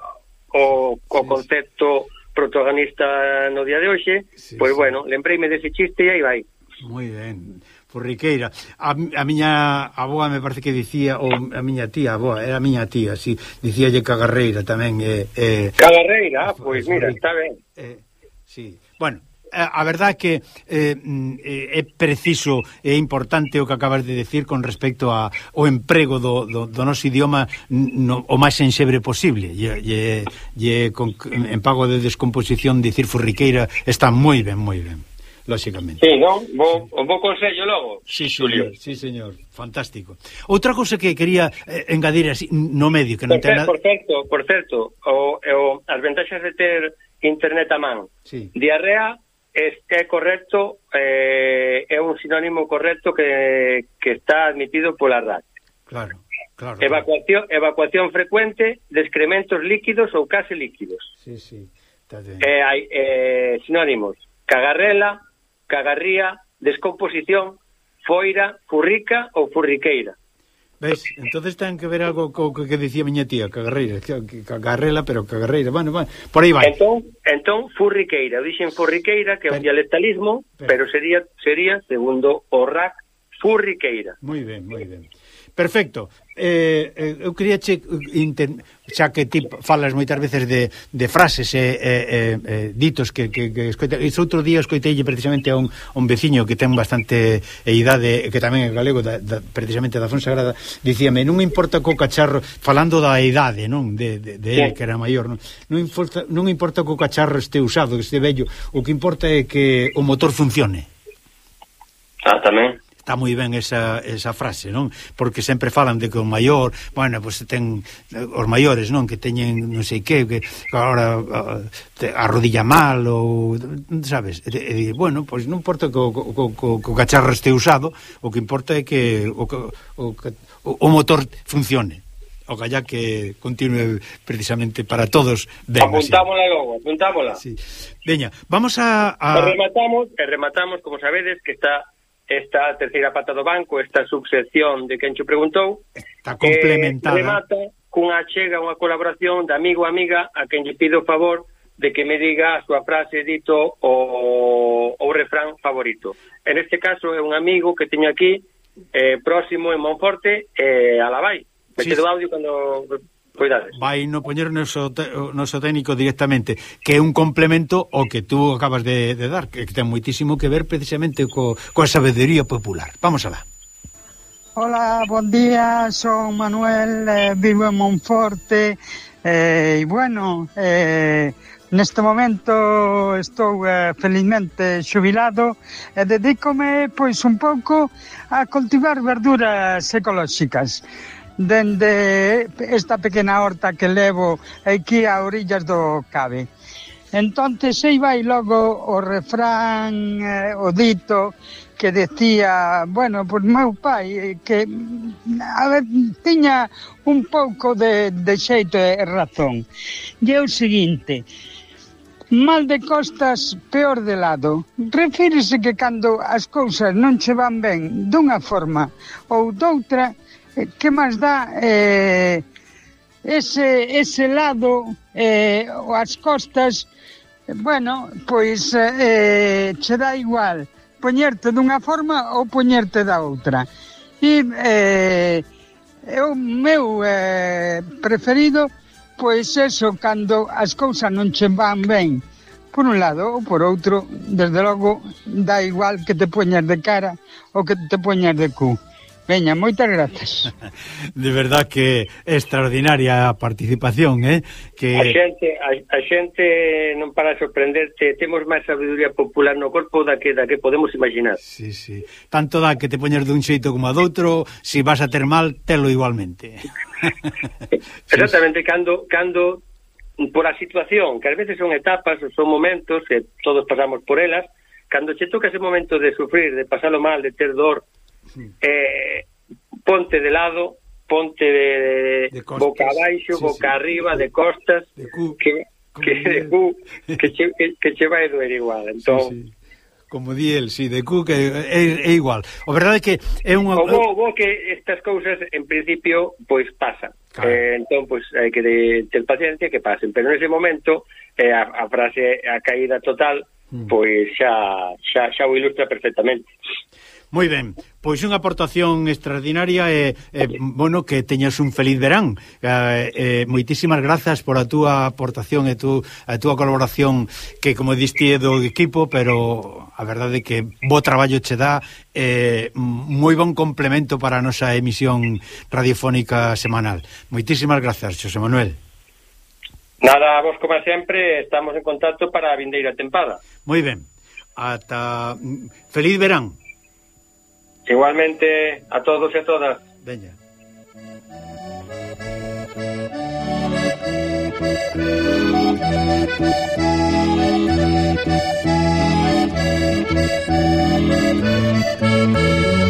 o, o concepto sí, sí protagonista no día de hoxe, sí, pois sí. bueno, lembreime dese chiste e aí vai. Moi ben. Porriqueira. A, a miña aboa me parece que dicía ou a miña tía, aboa, era a miña tía, si, dicíalle Cagarreira tamén eh, eh Cagarreira, ah, pois pues, mira, está ben. Eh, sí. Bueno, Eh, a verdad que eh, mm, eh, é preciso e importante o que acabas de decir con respecto a o emprego do, do, do noso idioma no, o máis enxebre posible e, e, e con, en pago de descomposición dicir furriqueira está moi ben, moi ben lógicamente. Sí, non? Bo, sí. bo consello logo. Sí, señor, Sí, señor. Fantástico. Outra cousa que quería eh, engadir así no medio que non ten nada... Por certo, por certo, o, o, as ventaxas de ter internet a man. Sí. Diarrea es, é correcto, eh, é un sinónimo correcto que, que está admitido pola RAT. Claro, claro. Evacuación, claro. evacuación frecuente de excrementos líquidos ou case líquidos. Sí, sí. Está. Eh, hai eh, sinónimos. Cagarrela, cagarría, descomposición, foira, furrica ou furriqueira. Ves, entonces ten que ver algo co que, que dicía miña tía, Cagarreira, Cagarrela, pero Cagarreira, bueno, bueno, por aí vai. Entón, entón Furriqueira, dixen Furriqueira, que é un dialectalismo, pero, pero sería, sería segundo o RAC, Furriqueira. Moi ben, moi ben. Perfecto. Eh, eh, eu quería che, inter... xa que ti falas moitas veces de, de frases e eh, eh, eh, ditos que, que, que escoita... Ese outro día escoitei precisamente a un, un veciño que ten bastante eh, idade, que tamén é galego, da, da, precisamente da Fonsagrada, dicíame, non importa co cacharro, falando da idade, non? De, de, de él, que era maior, non? Non importa, non importa co cacharro este usado, este vello, o que importa é que o motor funcione. Ah, tamén está moi ben esa, esa frase, non? Porque sempre falan de que o maior, bueno, pois pues ten os maiores, non, que teñen non sei que, que agora a, a rodilla mal ou sabes, e, e, bueno, pois non importa que o, o, o, o cacharro este usado, o que importa é que o, o, o, o motor funcione ojalá que continue precisamente para todos ben, apuntámola así. logo, apuntámola sí. veña, vamos a, a... Rematamos, e rematamos como sabedes que está esta terceira pata do banco, esta subsección de quen preguntou, está complementada. Eh, remata cunha chega unha colaboración de amigo a amiga a quen lle pido favor de que me diga a súa frase dito o, o refrán favorito. En este caso é un amigo que teño aquí eh, próximo en Monforte eh, a Lavai. Me sí. quedo audio cando Pois Cuidades. Vai no poñer noso noso técnico directamente, que é un complemento ao que tú acabas de, de dar, que, ten moitísimo que ver precisamente co, coa sabedoría popular. Vamos alá. Hola, bon día, son Manuel, eh, vivo en Monforte, eh, bueno, eh, Neste momento estou eh, felizmente xubilado e dedícome pois un pouco a cultivar verduras ecolóxicas dende esta pequena horta que levo aquí a orillas do Cabe. Entonces aí vai logo o refrán, eh, o dito que decía, bueno, pois pues, meu pai eh, que a ver, tiña un pouco de, de xeito e razón. E é o seguinte, mal de costas, peor de lado. Refírese que cando as cousas non che van ben dunha forma ou doutra, que máis dá eh, ese, ese lado, eh, as costas, bueno, pois eh, che dá igual poñerte dunha forma ou poñerte da outra. E eh, é o meu eh, preferido pois eso, cando as cousas non che van ben por un lado ou por outro, desde logo dá igual que te poñas de cara ou que te poñas de cu. Veña, moitas grazas. De verdad que extraordinaria a participación, eh? Que... A xente, a, a xente non para sorprenderte, temos máis sabiduría popular no corpo da que, da que podemos imaginar. Sí, sí. Tanto da que te poñer dun xeito como a doutro, se si vas a ter mal, telo igualmente. Exactamente, cando, cando por a situación, que ás veces son etapas, son momentos que todos pasamos por elas, cando che toca ese momento de sufrir, de pasalo mal, de ter dor, eh, ponte de lado, ponte de, de costas, boca abaixo, sí, boca sí, arriba, de, de costas, de cu, que, que, de cu, que, che, que, que che vai doer igual. Entón, sí, sí. Como di el, sí, de cu que é, é igual. O verdade é que é unha... O bo, bo que estas cousas, en principio, pois pasan. Claro. Eh, entón, pois, hai que ter paciencia que pasen. Pero nese momento, eh, a, a frase, a caída total, mm. pois xa, xa, xa o ilustra perfectamente. Moi ben, pois unha aportación extraordinaria e, e bueno, que teñas un feliz verán. Eh, eh, moitísimas grazas por a túa aportación e tú, a túa colaboración que, como diste, do equipo, pero a verdade é que bo traballo che dá eh, moi bon complemento para a nosa emisión radiofónica semanal. Moitísimas grazas, Xosé Manuel. Nada, vos como sempre estamos en contacto para a vindeira tempada. Moi ben. Ata mm, feliz verán. Igualmente, a todos e a todas. Veña.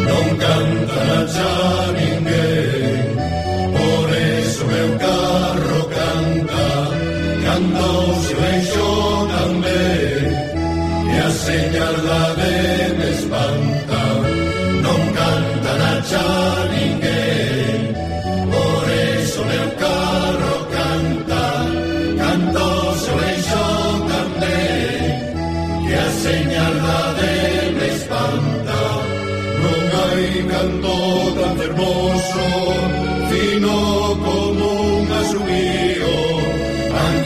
Non canta xa ninguén Por eso meu carro canta Canta o silêncio tamén E a señal da ben espanta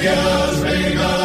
Girls ring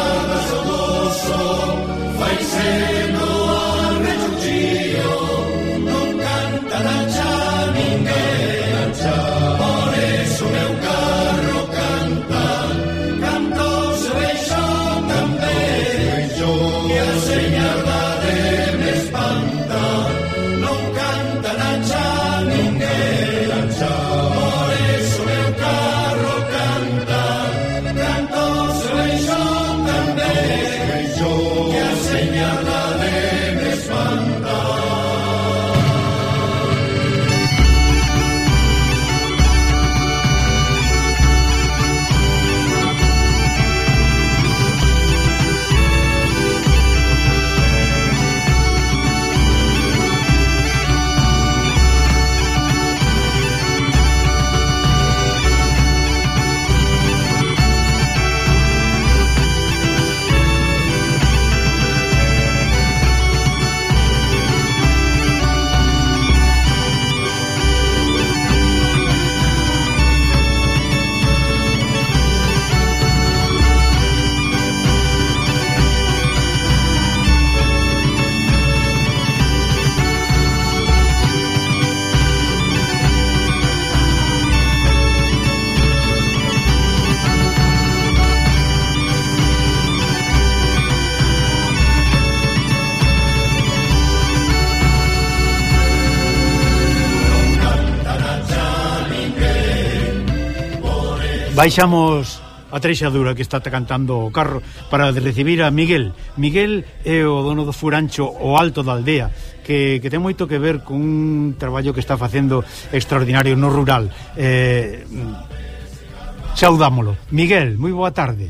Baixamos a treixadura que está cantando o carro para recibir a Miguel. Miguel é o dono do furancho o alto da aldea, que, que ten moito que ver con un traballo que está facendo extraordinario no rural. Eh, mm, saudámolo. Miguel, moi boa tarde.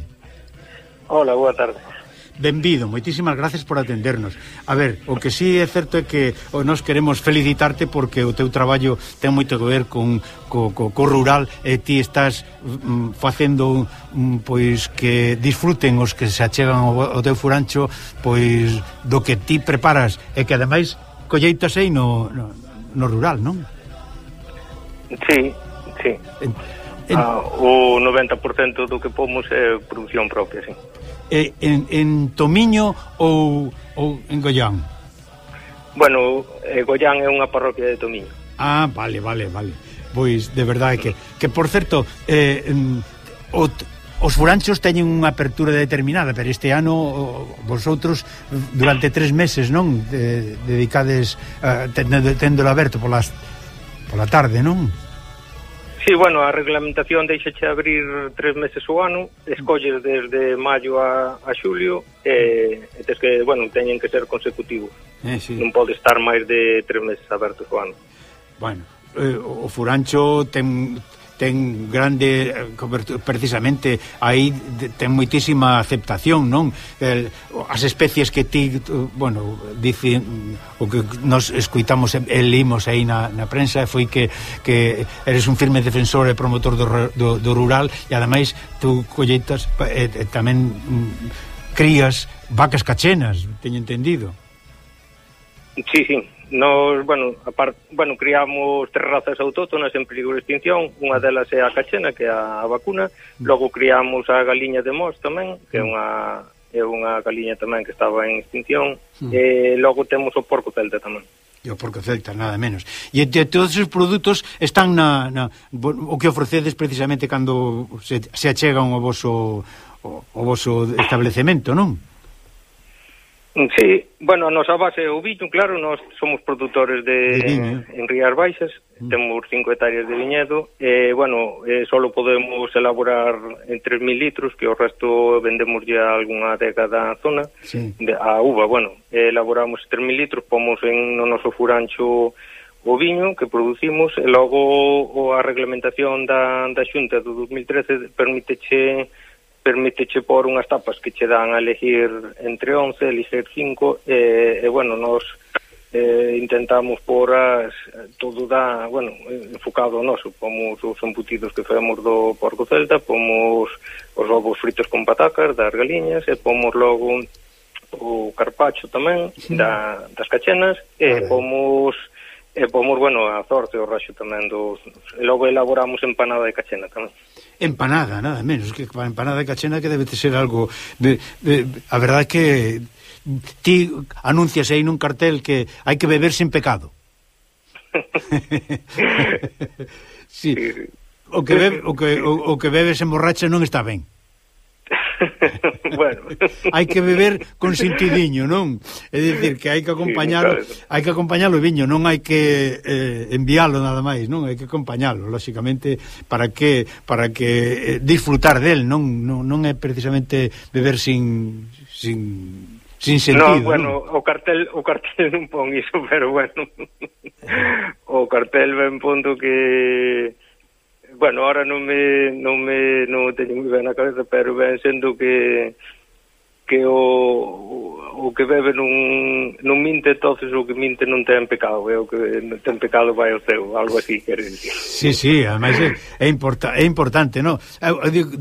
Hola, boa tarde. Benvido, moitísimas gracias por atendernos. A ver, o que sí é certo é que o nos queremos felicitarte porque o teu traballo ten moito que ver con co, co, co rural e ti estás mm, facendo mm, pois que disfruten os que se achegan ao, ao teu furancho pois do que ti preparas e que ademais colleitas aí no, no, no rural, non? Sí, sí. En, en... Ah, o 90% do que pomos é produción propia, sí eh, en, en Tomiño ou, ou en Goián? Bueno, eh, Goián é unha parroquia de Tomiño. Ah, vale, vale, vale. Pois, de verdade que... Que, por certo, eh, o, os furanchos teñen unha apertura determinada, pero este ano vosotros durante tres meses, non? De, dedicades, eh, tendo, téndolo aberto polas, pola tarde, non? Sí, bueno, a reglamentación deixache abrir tres meses o ano, escolles desde maio a, a xulio, e, e tes que, bueno, teñen que ser consecutivos. Eh, sí. Non pode estar máis de tres meses abertos o ano. Bueno, eh, o Furancho ten ten grande precisamente aí ten moitísima aceptación, non? El, as especies que ti, bueno, dicen o que nos escuitamos e limos aí na, na prensa foi que, que eres un firme defensor e promotor do, do, do rural e ademais tú colleitas e, e tamén mm, crías vacas cachenas, teño entendido. Sí, sí, Nos, bueno, apart, bueno, criamos tres razas autóctonas en peligro de extinción, unha delas é a cachena, que é a vacuna, mm. logo criamos a galiña de mos tamén, que é mm. unha é unha galiña tamén que estaba en extinción, mm. e logo temos o porco celta tamén. E o porco celta, nada menos. E de todos os produtos están na, na o que ofrecedes precisamente cando se, se achegan ao voso o, o voso establecemento, non? Sí, bueno, a nosa base é o viño, claro, nós somos produtores de, de viño. en Rías Baixas, mm. temos 5 hectáreas de viñedo, e, eh, bueno, eh, só podemos elaborar en 3.000 litros, que o resto vendemos ya algunha década a zona, sí. de, a uva, bueno, eh, elaboramos 3.000 litros, pomos en no noso furancho o viño que producimos, e logo o, a reglamentación da, da xunta do 2013 permite che permíteche por unhas tapas que che dan a elegir entre 11, elegir 5 e, e bueno, nos eh, intentamos por as, todo da, bueno, enfocado ao noso, pomos os embutidos que femos do porco celta, pomos os ovos fritos con patacas das galiñas e pomos logo un, o carpacho tamén da, das cachenas e pomos Eh, e pomos, bueno, a sorte o raxo tamén dos... Logo elaboramos empanada de cachena tamén. Empanada, nada menos, que empanada de cachena que debe ser algo... De, de, a verdade que ti anuncias aí nun cartel que hai que beber sin pecado. sí. O que, bebe, o, que, o, o que bebes en borracha non está ben. bueno. hai que beber con sentidiño, non? É dicir que hai que acompañalo, sí, hai que acompañalo viño, non hai que eh, enviálo nada máis, non? Hai que acompañalo, lógicamente, para que para que eh, disfrutar del, non, non non é precisamente beber sin sin sin sentido. No, bueno, o cartel o cartel non pon iso, pero bueno. o cartel ben punto que bueno, ahora non me non me non teño moi ben na cabeza, pero ben sendo que que o, o que bebe non, non minte, entonces o que minte non ten pecado, é o que non ten pecado vai ao céu, algo así quer dicir. Sí, sí, además é, é, importa, é importante, no? Eu, digo,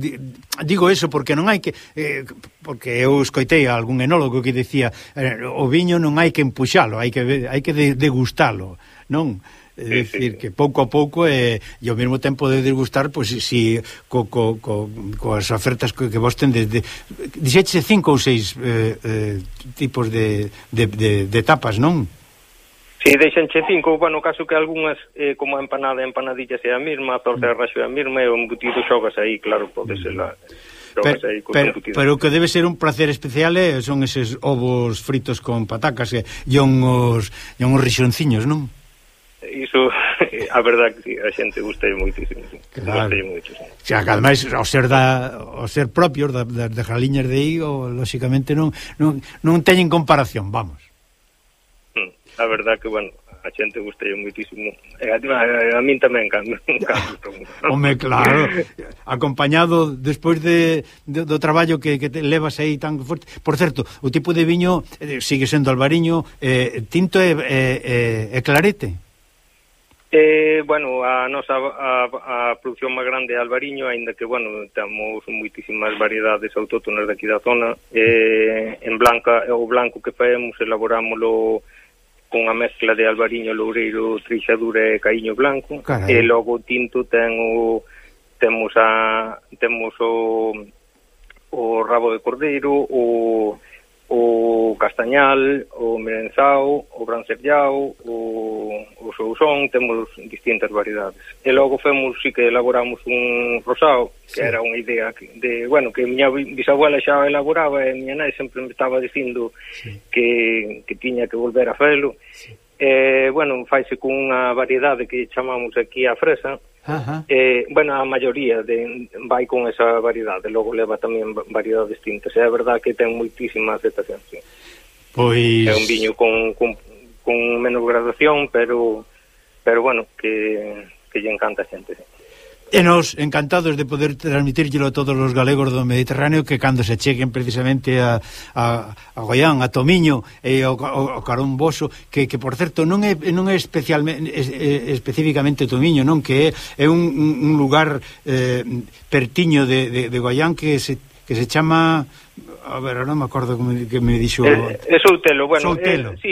digo eso porque non hai que eh, porque eu escoitei a algún enólogo que dicía, eh, o viño non hai que empuxalo, hai que hai que degustalo, non? É dicir, que pouco a pouco eh, e ao mesmo tempo de degustar pois, pues, si, co, co, co, coas ofertas que, que vos tendes de, dixete cinco ou seis eh, eh, tipos de, de, de, de tapas, non? Si, sí, deixanche cinco, bueno, caso que algunhas eh, como a empanada, a empanadilla sea a mesma, a torta de raxo é a mesma e o embutido xogas aí, claro, pode ser la... Pero, pero, pero que debe ser un placer especial eh, son eses ovos fritos con patacas eh, e, os, e os rixonciños, non? iso a verdade que a xente gusta moitísimo. Claro. Gusta moitísimo. Xa, que ademais, ao ser, da, ao ser propios da, da, das graliñas de Igo, lóxicamente non, non, non teñen comparación, vamos. Mm, a verdade que, bueno, a xente gusta moitísimo e a, a, a min tamén cando, cando Home, claro acompañado despois de, de, do traballo que, que te levas aí tan forte por certo, o tipo de viño eh, sigue sendo albariño eh, tinto e, e, e, e clarete Eh, bueno, a nosa a, a produción máis grande é Albariño, aínda que, bueno, temos moitísimas variedades autóctonas daqui da zona. Eh, en Blanca, eh, o blanco que faemos, elaborámoslo con a mezcla de Albariño, Loureiro, Trixadura e Caíño Blanco. Carai. E logo o tinto ten o, temos, a, temos o, o rabo de cordeiro, o o Castañal, o Merenzao, o Gran o, o Sousón, temos distintas variedades. E logo femos, si que elaboramos un rosado, que sí. era unha idea que, de, bueno, que miña bisabuela xa elaboraba e miña nai sempre me estaba dicindo sí. que, que tiña que volver a felo. Sí. Bueno, faise cunha variedade que chamamos aquí a fresa, Ajá. Eh, bueno, a maioría de, vai con esa variedade, logo leva tamén variedades distintas. É verdade que ten moitísima aceptación, sí. Pois... É un viño con, con, con menos graduación, pero pero bueno, que, que lle encanta a xente, sí. E nos encantados de poder transmitirlo a todos os galegos do Mediterráneo que cando se cheguen precisamente a, a, a Goián, a Tomiño e ao, ao Caromboso, que, que por certo non é, non é especialmente es, es, especificamente Tomiño, non que é, é un, un lugar eh, pertiño de, de, de Goián que se, que se chama A ver, non me acordo como que me dixo... É, é Soutelo, bueno, Soutelo. É, sí,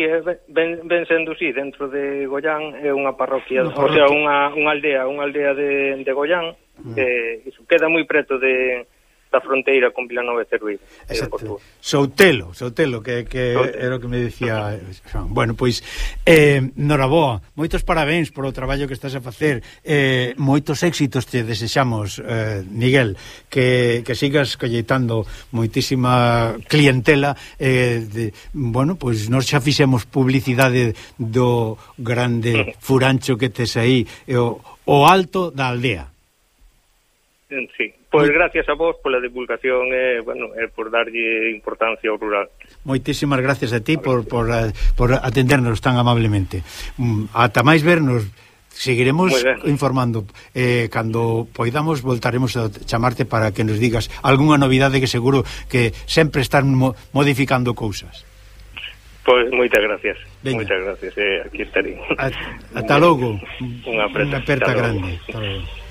ben, ben sendo sí, dentro de Goián é unha parroquia, no o sea, unha, unha aldea, unha aldea de, de Goián, mm. que iso, queda moi preto de da fronteira con Vilanova e Cervís. Exacto. Soutelo, Soutelo, que, que Soutelo. era o que me dicía Xoan. Bueno, pois, eh, Noraboa, moitos parabéns polo traballo que estás a facer. Eh, moitos éxitos te desexamos, eh, Miguel, que, que sigas colleitando moitísima clientela. Eh, de, bueno, pois nos xa fixemos publicidade do grande mm. furancho que tes aí, eh, o, o alto da aldea. Mm, sí. Pois gracias a vos pola divulgación e, eh, bueno, e por darlle importancia ao rural. Moitísimas gracias a ti por, por, eh, por atendernos tan amablemente. Mm, ata máis vernos seguiremos informando. Eh, cando poidamos voltaremos a chamarte para que nos digas algunha novidade que seguro que sempre están mo modificando cousas. Pois moitas gracias. Veña. moitas gracias, eh, aquí estaré. Ata logo. Unha aperta grande. Hasta logo.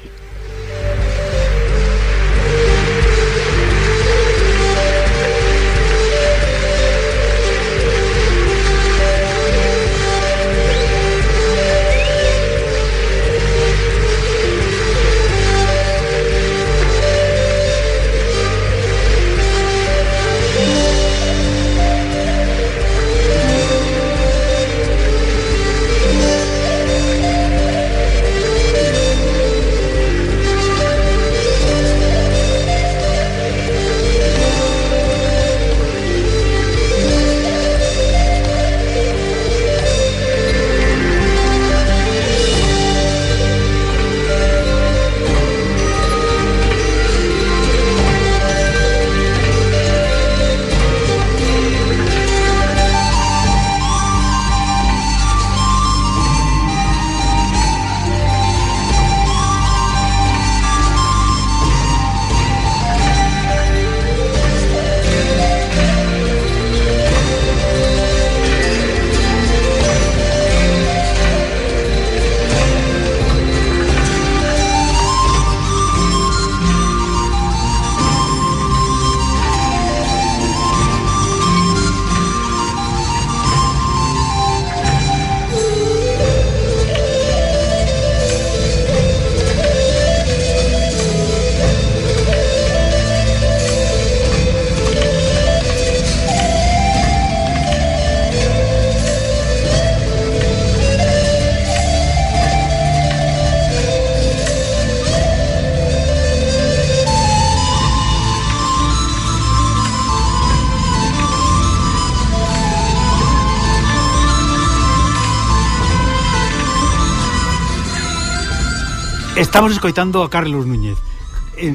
Estamos escoitando a Carlos Núñez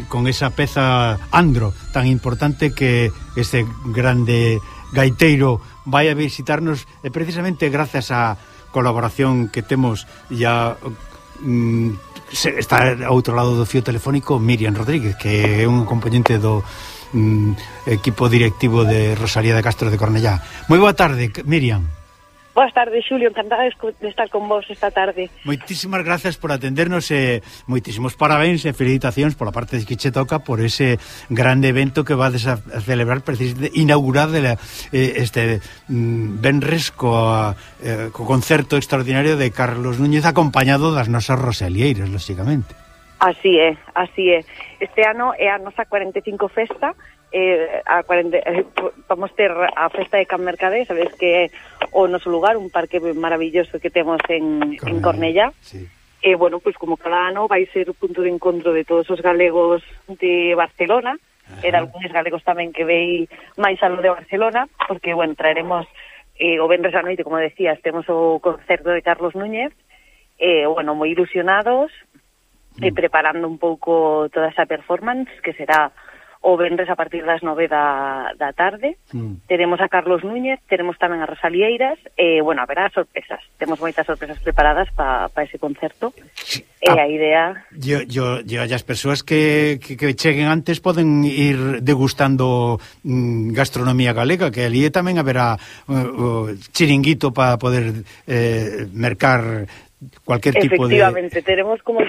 con esa peza Andro tan importante que este grande gaiteiro vai a visitarnos e precisamente gracias á colaboración que temos ya mm, se, está ao outro lado do fio telefónico Miriam Rodríguez que é un componente do mm, equipo directivo de Rosalía de Castro de Cornellá. Moi boa tarde, Miriam. Boas tardes, Xulio, encantada de estar con vos esta tarde. Moitísimas gracias por atendernos e eh, moitísimos parabéns e felicitacións pola parte de que che toca por ese grande evento que vades a celebrar precisamente inaugurar de la, eh, este mm, Benres co, eh, co concerto extraordinario de Carlos Núñez acompañado das nosas Roselieiras, lóxicamente. Así é, así é. Este ano é a nosa 45 festa eh, a 40, eh, vamos ter a festa de Can Mercadé, sabes que é o noso lugar, un parque maravilloso que temos en, Cornella. en Cornella. Sí. E, eh, bueno, pois pues, como cada ano vai ser o punto de encontro de todos os galegos de Barcelona, Ajá. e de algúns galegos tamén que vei máis aló de Barcelona, porque, bueno, traeremos eh, o vendres a noite, como decías, temos o concerto de Carlos Núñez, eh, bueno, moi ilusionados, mm. e preparando un pouco toda esa performance que será o vendres a partir das nove da, da tarde. Mm. Teremos a Carlos Núñez, teremos tamén a Rosalieiras, e, eh, bueno, haberá sorpresas. Temos moitas sorpresas preparadas para pa ese concerto. E ah, a idea... Yo, yo, yo, as persoas que, que, que cheguen antes poden ir degustando mm, gastronomía galega, que ali tamén haberá uh, uh, chiringuito para poder eh, mercar cualquier tipo de... Efectivamente, teremos como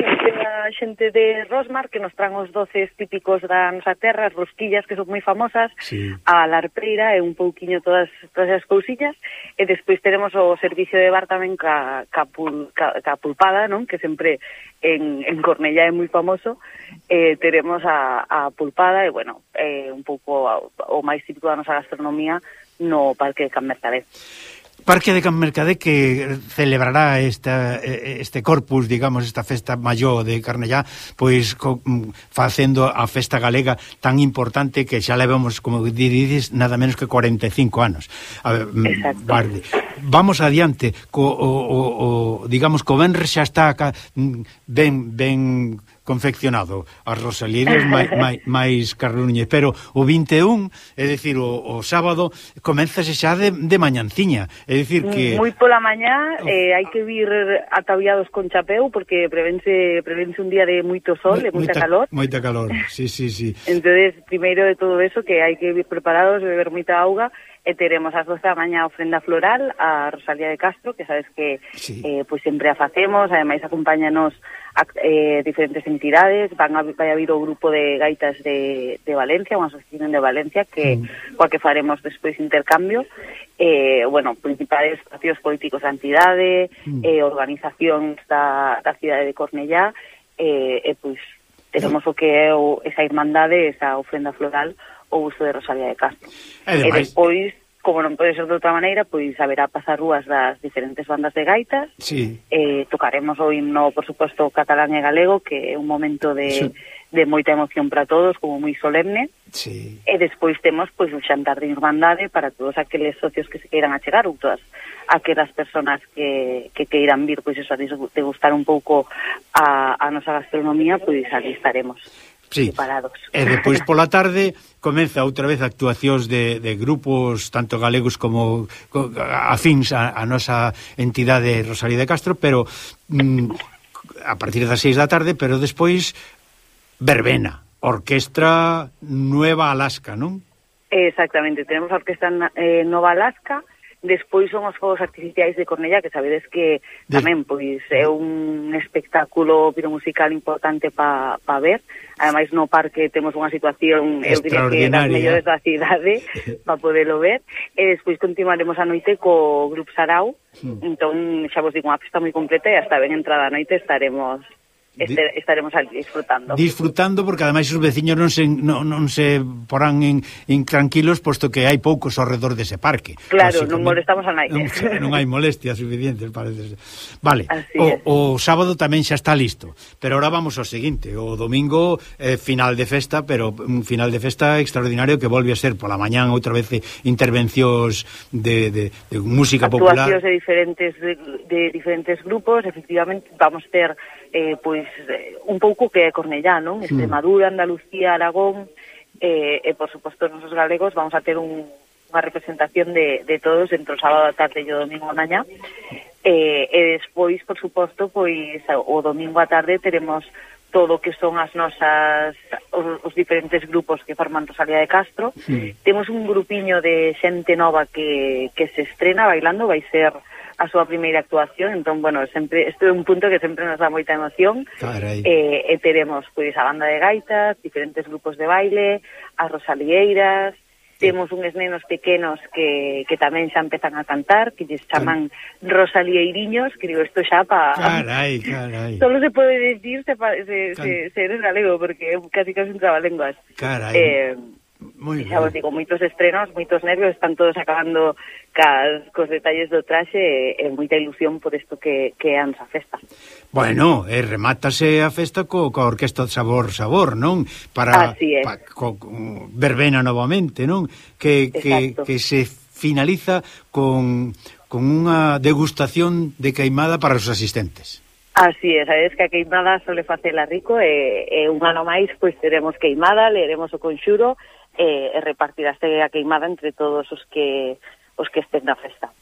a xente de Rosmar que nos tran os doces típicos da nosa terra, as rosquillas que son moi famosas, sí. a larpeira e un pouquiño todas todas as cousiñas, e despois teremos o servicio de bar tamén ca, ca, pul, ca, ca pulpada, non? que sempre en, en Cornellá é moi famoso, eh, teremos a, a pulpada e, bueno, eh, un pouco o, o máis típico da nosa gastronomía no Parque de Can Mercader. Parque de Can Mercadé que celebrará esta, este corpus, digamos, esta festa maior de Carnellá, pois co, mm, facendo a festa galega tan importante que xa levamos, como dices, nada menos que 45 anos. A ver. Mm, vamos adiante co o, o, o digamos co Benres xa está acá mm, ben ben confeccionado as rosalieres mai, mai, máis Carlos Núñez, pero o 21, é dicir, o, o sábado comenzase xa de, de mañanciña, é dicir que moi pola mañá eh, hai que vir ataviados con chapeu porque prevense prevense un día de moito sol, de moita, moita calor. Moita calor. Sí, sí, sí. Entonces, primeiro de todo eso que hai que vir preparados, beber moita auga e teremos ás 12 da mañá ofrenda floral a Rosalía de Castro, que sabes que sí. eh, pois sempre a facemos, ademais acompáñanos a, eh, diferentes entidades, van a, vai a vir o grupo de gaitas de, de Valencia, unha asociación de Valencia, que mm. coa que faremos despois intercambio, eh, bueno, principales partidos políticos da entidade, mm. eh, organizacións da, da cidade de Cornellá, e, eh, e pois teremos o que é o, esa irmandade, esa ofrenda floral, o uso de Rosalía de Castro. E, demais... e despois, como non pode ser de outra maneira, pois haberá pasarrúas das diferentes bandas de gaitas. Sí. Eh, tocaremos o himno, por suposto, catalán e galego, que é un momento de, sí. de moita emoción para todos, como moi solemne. Sí. E despois temos pois un xantar de irmandade para todos aqueles socios que se queiran achegar ou todas aquelas persoas que, que queiran vir pois eso, a degustar un pouco a, a nosa gastronomía, pois ali estaremos sí. separados. E depois pola tarde comeza outra vez actuacións de, de grupos tanto galegos como co, afins a, a nosa entidade Rosalía de Castro, pero mm, a partir das seis da tarde, pero despois verbena, orquestra Nueva Alaska, non? Exactamente, tenemos a orquesta eh, Nova Alaska, despois son os fogos artificiais de Cornellá, que sabedes que tamén pois é un espectáculo piromusical importante para pa ver, Ademais, no parque temos unha situación, eu diría que das mellores da cidade, para poderlo ver. E despois continuaremos a noite co Grupo Sarau, mm. entón xa vos digo, unha festa moi completa e hasta ben entrada a noite estaremos este, estaremos ali disfrutando. Disfrutando porque ademais os veciños non se non, non se porán en, en tranquilos posto que hai poucos ao redor dese parque. Claro, non molestamos a naide. Non, non hai molestias suficientes, parece. Vale, Así o, o sábado tamén xa está listo, pero ahora vamos ao seguinte, o domingo eh, final de festa, pero un final de festa extraordinario que volve a ser pola mañán outra vez intervencións de, de, de música popular. Actuacións de diferentes de, de diferentes grupos, efectivamente vamos ter eh, pois un pouco que é Cornellá, non? Hmm. Extremadura, Andalucía, Aragón, eh, e por suposto os nosos galegos vamos a ter un, unha representación de, de todos entre o sábado a tarde e o domingo a mañá. Eh, e despois, por suposto, pois o domingo a tarde teremos todo o que son as nosas os, os diferentes grupos que forman Rosalía de Castro. Sí. Temos un grupiño de xente nova que, que se estrena bailando, vai ser a súa primeira actuación entón, bueno, sempre isto é un punto que sempre nos dá moita emoción Carai. eh, e teremos pois, a banda de gaitas diferentes grupos de baile as rosalieiras temos uns nenos pequenos que, que tamén xa empezan a cantar, que lles chaman Rosalieiriños, que digo, isto xa pa... Carai, carai. Solo se pode decir se, se, se, se eres galego, porque é casi casi un trabalenguas. Carai. Eh, Moi xa vos digo, moitos estrenos, moitos nervios, están todos acabando cas, cos detalles do traxe e, eh, e eh, moita ilusión por isto que, que é a nosa festa. Bueno, e remátase a festa co, co Orquesta Sabor Sabor, non? Para, Así é. Pa, co, verbena novamente, non? Que, Exacto. que, que se finaliza con, con unha degustación de queimada para os asistentes. Así é, sabes que a queimada sole facela rico e, e un ano máis pois teremos queimada, leeremos o conxuro Eh, e, e repartirase a queimada entre todos os que os que estén na festa.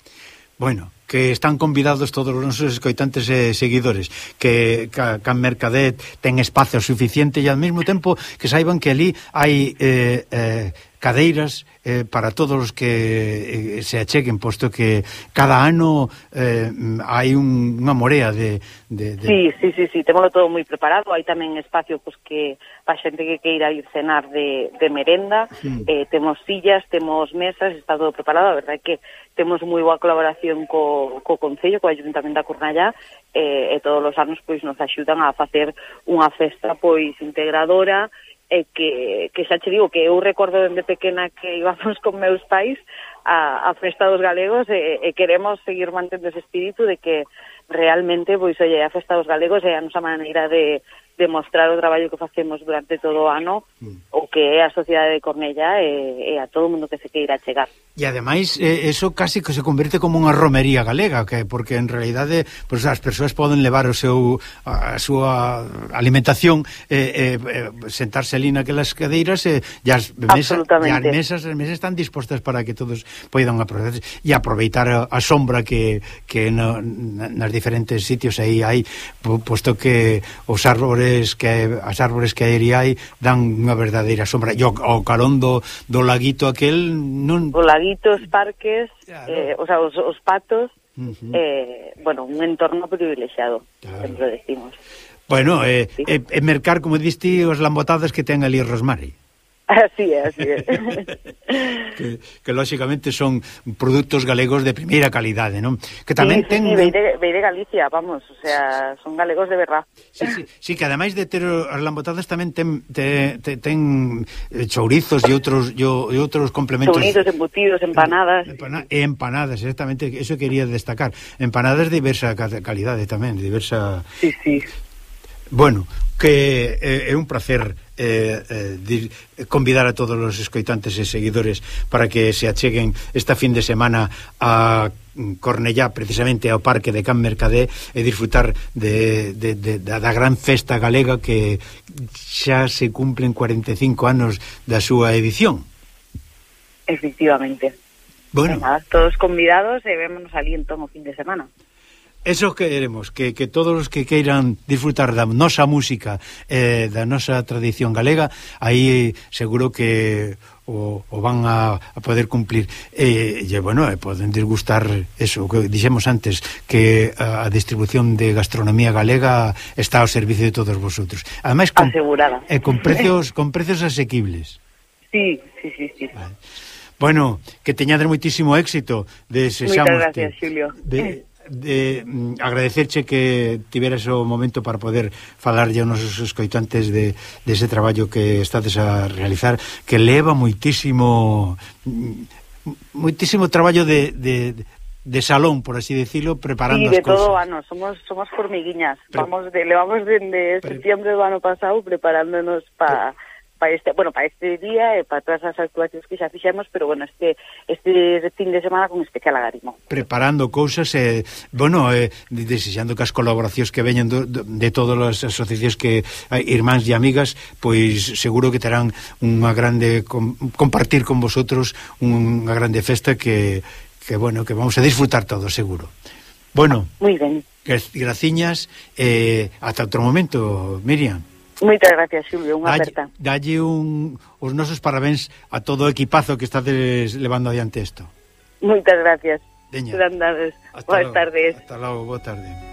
Bueno, que están convidados todos os nosos escoitantes e seguidores que ca, can Mercadet ten espazo suficiente e ao mesmo tempo que saiban que ali hai eh, eh, cadeiras eh, para todos os que eh, se acheguen, posto que cada ano eh, hai un, unha morea de, de, de... Sí, sí, sí, sí, temolo todo moi preparado, hai tamén espacio pois, que pa xente que queira ir cenar de, de merenda, sí. eh, temos sillas, temos mesas, está todo preparado, a verdade é que temos moi boa colaboración co, co, co Concello, co Ayuntamento da Cornellá, eh, e todos os anos pois nos axudan a facer unha festa pois integradora e que, que xa che digo que eu recordo dende pequena que íbamos con meus pais a, a festa dos galegos e, e queremos seguir mantendo ese espírito de que realmente pois oye, a festa dos galegos é a nosa maneira de, demostrar o traballo que facemos durante todo o ano mm. o que é a sociedade de Cornella e, e a todo o mundo que se queira chegar. E ademais, eh, eso casi que se converte como unha romería galega, que porque en realidade pues, as persoas poden levar o seu a, a súa alimentación eh, eh, eh sentarse ali naquelas cadeiras e, e as, mesas, e as mesas, as mesas están dispostas para que todos poidan aproveitar e aproveitar a, a sombra que, que no, na, nas diferentes sitios aí hai, posto que os árbores árbores que as árbores que aí hai dan unha verdadeira sombra. E o, o carón do, do laguito aquel non O laguito, os parques, claro. eh, o sea, os, os patos, uh -huh. eh, bueno, un entorno privilexiado, claro. sempre decimos. Bueno, eh, sí. eh, mercar, como diste, os lambotadas que ten ali Rosmari. Así é, así é. que, que lóxicamente son produtos galegos de primeira calidade, non? Que tamén sí, ten... Sí, veire, veire Galicia, vamos, o sea, son galegos de verdad. Sí, sí, sí que ademais de ter as lambotadas tamén ten, te, te, ten eh, chourizos e outros, e, e outros complementos. Chouritos, embutidos, empanadas. Empana, e empanadas, exactamente, eso quería destacar. Empanadas de diversa calidade tamén, diversa... Sí, sí. Bueno, que é, é un placer eh, eh, dir, convidar a todos os escoitantes e seguidores para que se acheguen esta fin de semana a Cornellá precisamente ao Parque de Can Mercadé e disfrutar de, de, de, da, da gran festa galega que xa se cumplen 45 anos da súa edición. Efectivamente. Bueno. Nada, todos convidados e vémonos ali entón o fin de semana. Eso queremos, que, que todos os que queiran disfrutar da nosa música, eh, da nosa tradición galega, aí seguro que o, o van a, a poder cumplir. Eh, e, e bueno, eh, e poden disgustar eso, que dixemos antes, que a, a distribución de gastronomía galega está ao servicio de todos vosotros. Ademais, con, Asegurada. E con precios, con precios asequibles. Sí, sí, sí, sí. Vale. Bueno, que teñades moitísimo éxito. Desexamos Moitas gracias, Xulio. De, de, mm, agradecerche que tiveras o momento para poder falarlle aos nosos escoitantes de, de ese traballo que estades a realizar que leva moitísimo mm, moitísimo traballo de, de, de salón, por así decirlo, preparando sí, de as cousas. todo o ano, somos somos formiguiñas. Pre Vamos de levamos dende de septiembre do ano pasado preparándonos para para este, bueno, para este día e para todas as actuacións que xa fixemos, pero bueno, este este fin de semana con especial agarimo. Preparando cousas e eh, bueno, eh, desexando que as colaboracións que veñen do, do, de todas as asociacións que hai irmáns e amigas, pois seguro que terán unha grande com, compartir con vosotros unha grande festa que que bueno, que vamos a disfrutar todos seguro. Bueno. Moi ben. Graciñas eh, hasta outro momento, Miriam. Moitas gracias, Xulio, unha dalle, aperta. Dalle un, os nosos parabéns a todo o equipazo que estades levando adiante isto. Moitas gracias. Deña. Boas tardes. Hasta logo, boa tarde.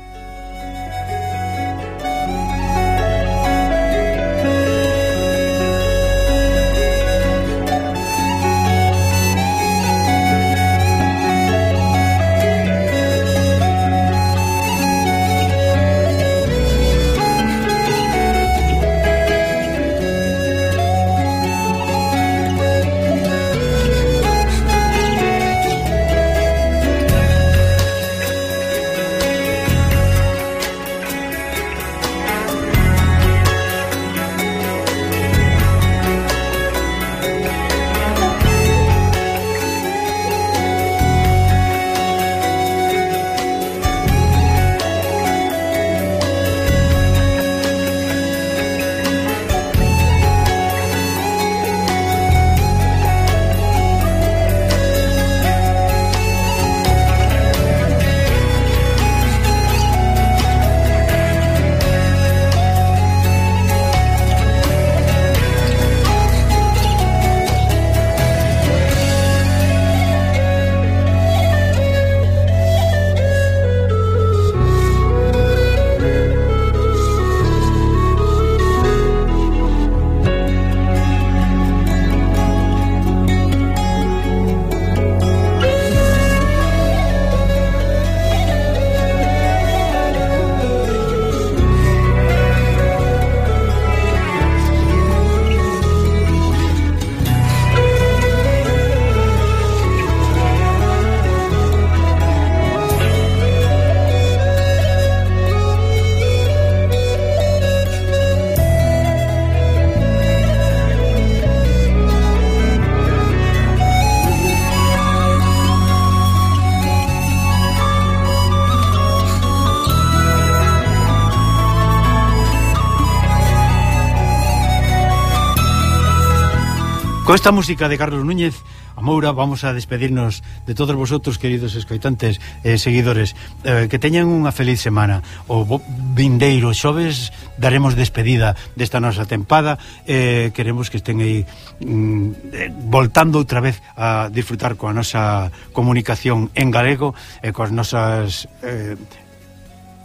Con esta música de Carlos Núñez a Moura vamos a despedirnos de todos vosotros queridos escoitantes e eh, seguidores. Eh, que teñan unha feliz semana. O vindeiro xoves daremos despedida desta nosa tempada. Eh, queremos que estén aí mm, eh, voltando outra vez a disfrutar coa nosa comunicación en galego e coas nosas eh,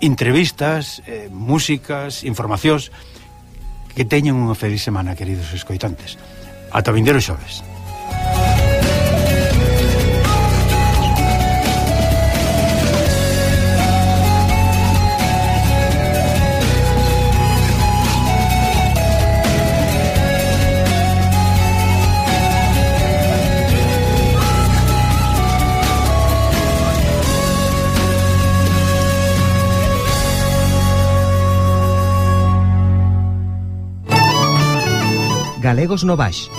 entrevistas eh, músicas, informacións. Que teñan unha feliz semana queridos escoitantes. Ata vindeiro xoves. galegos no Baix.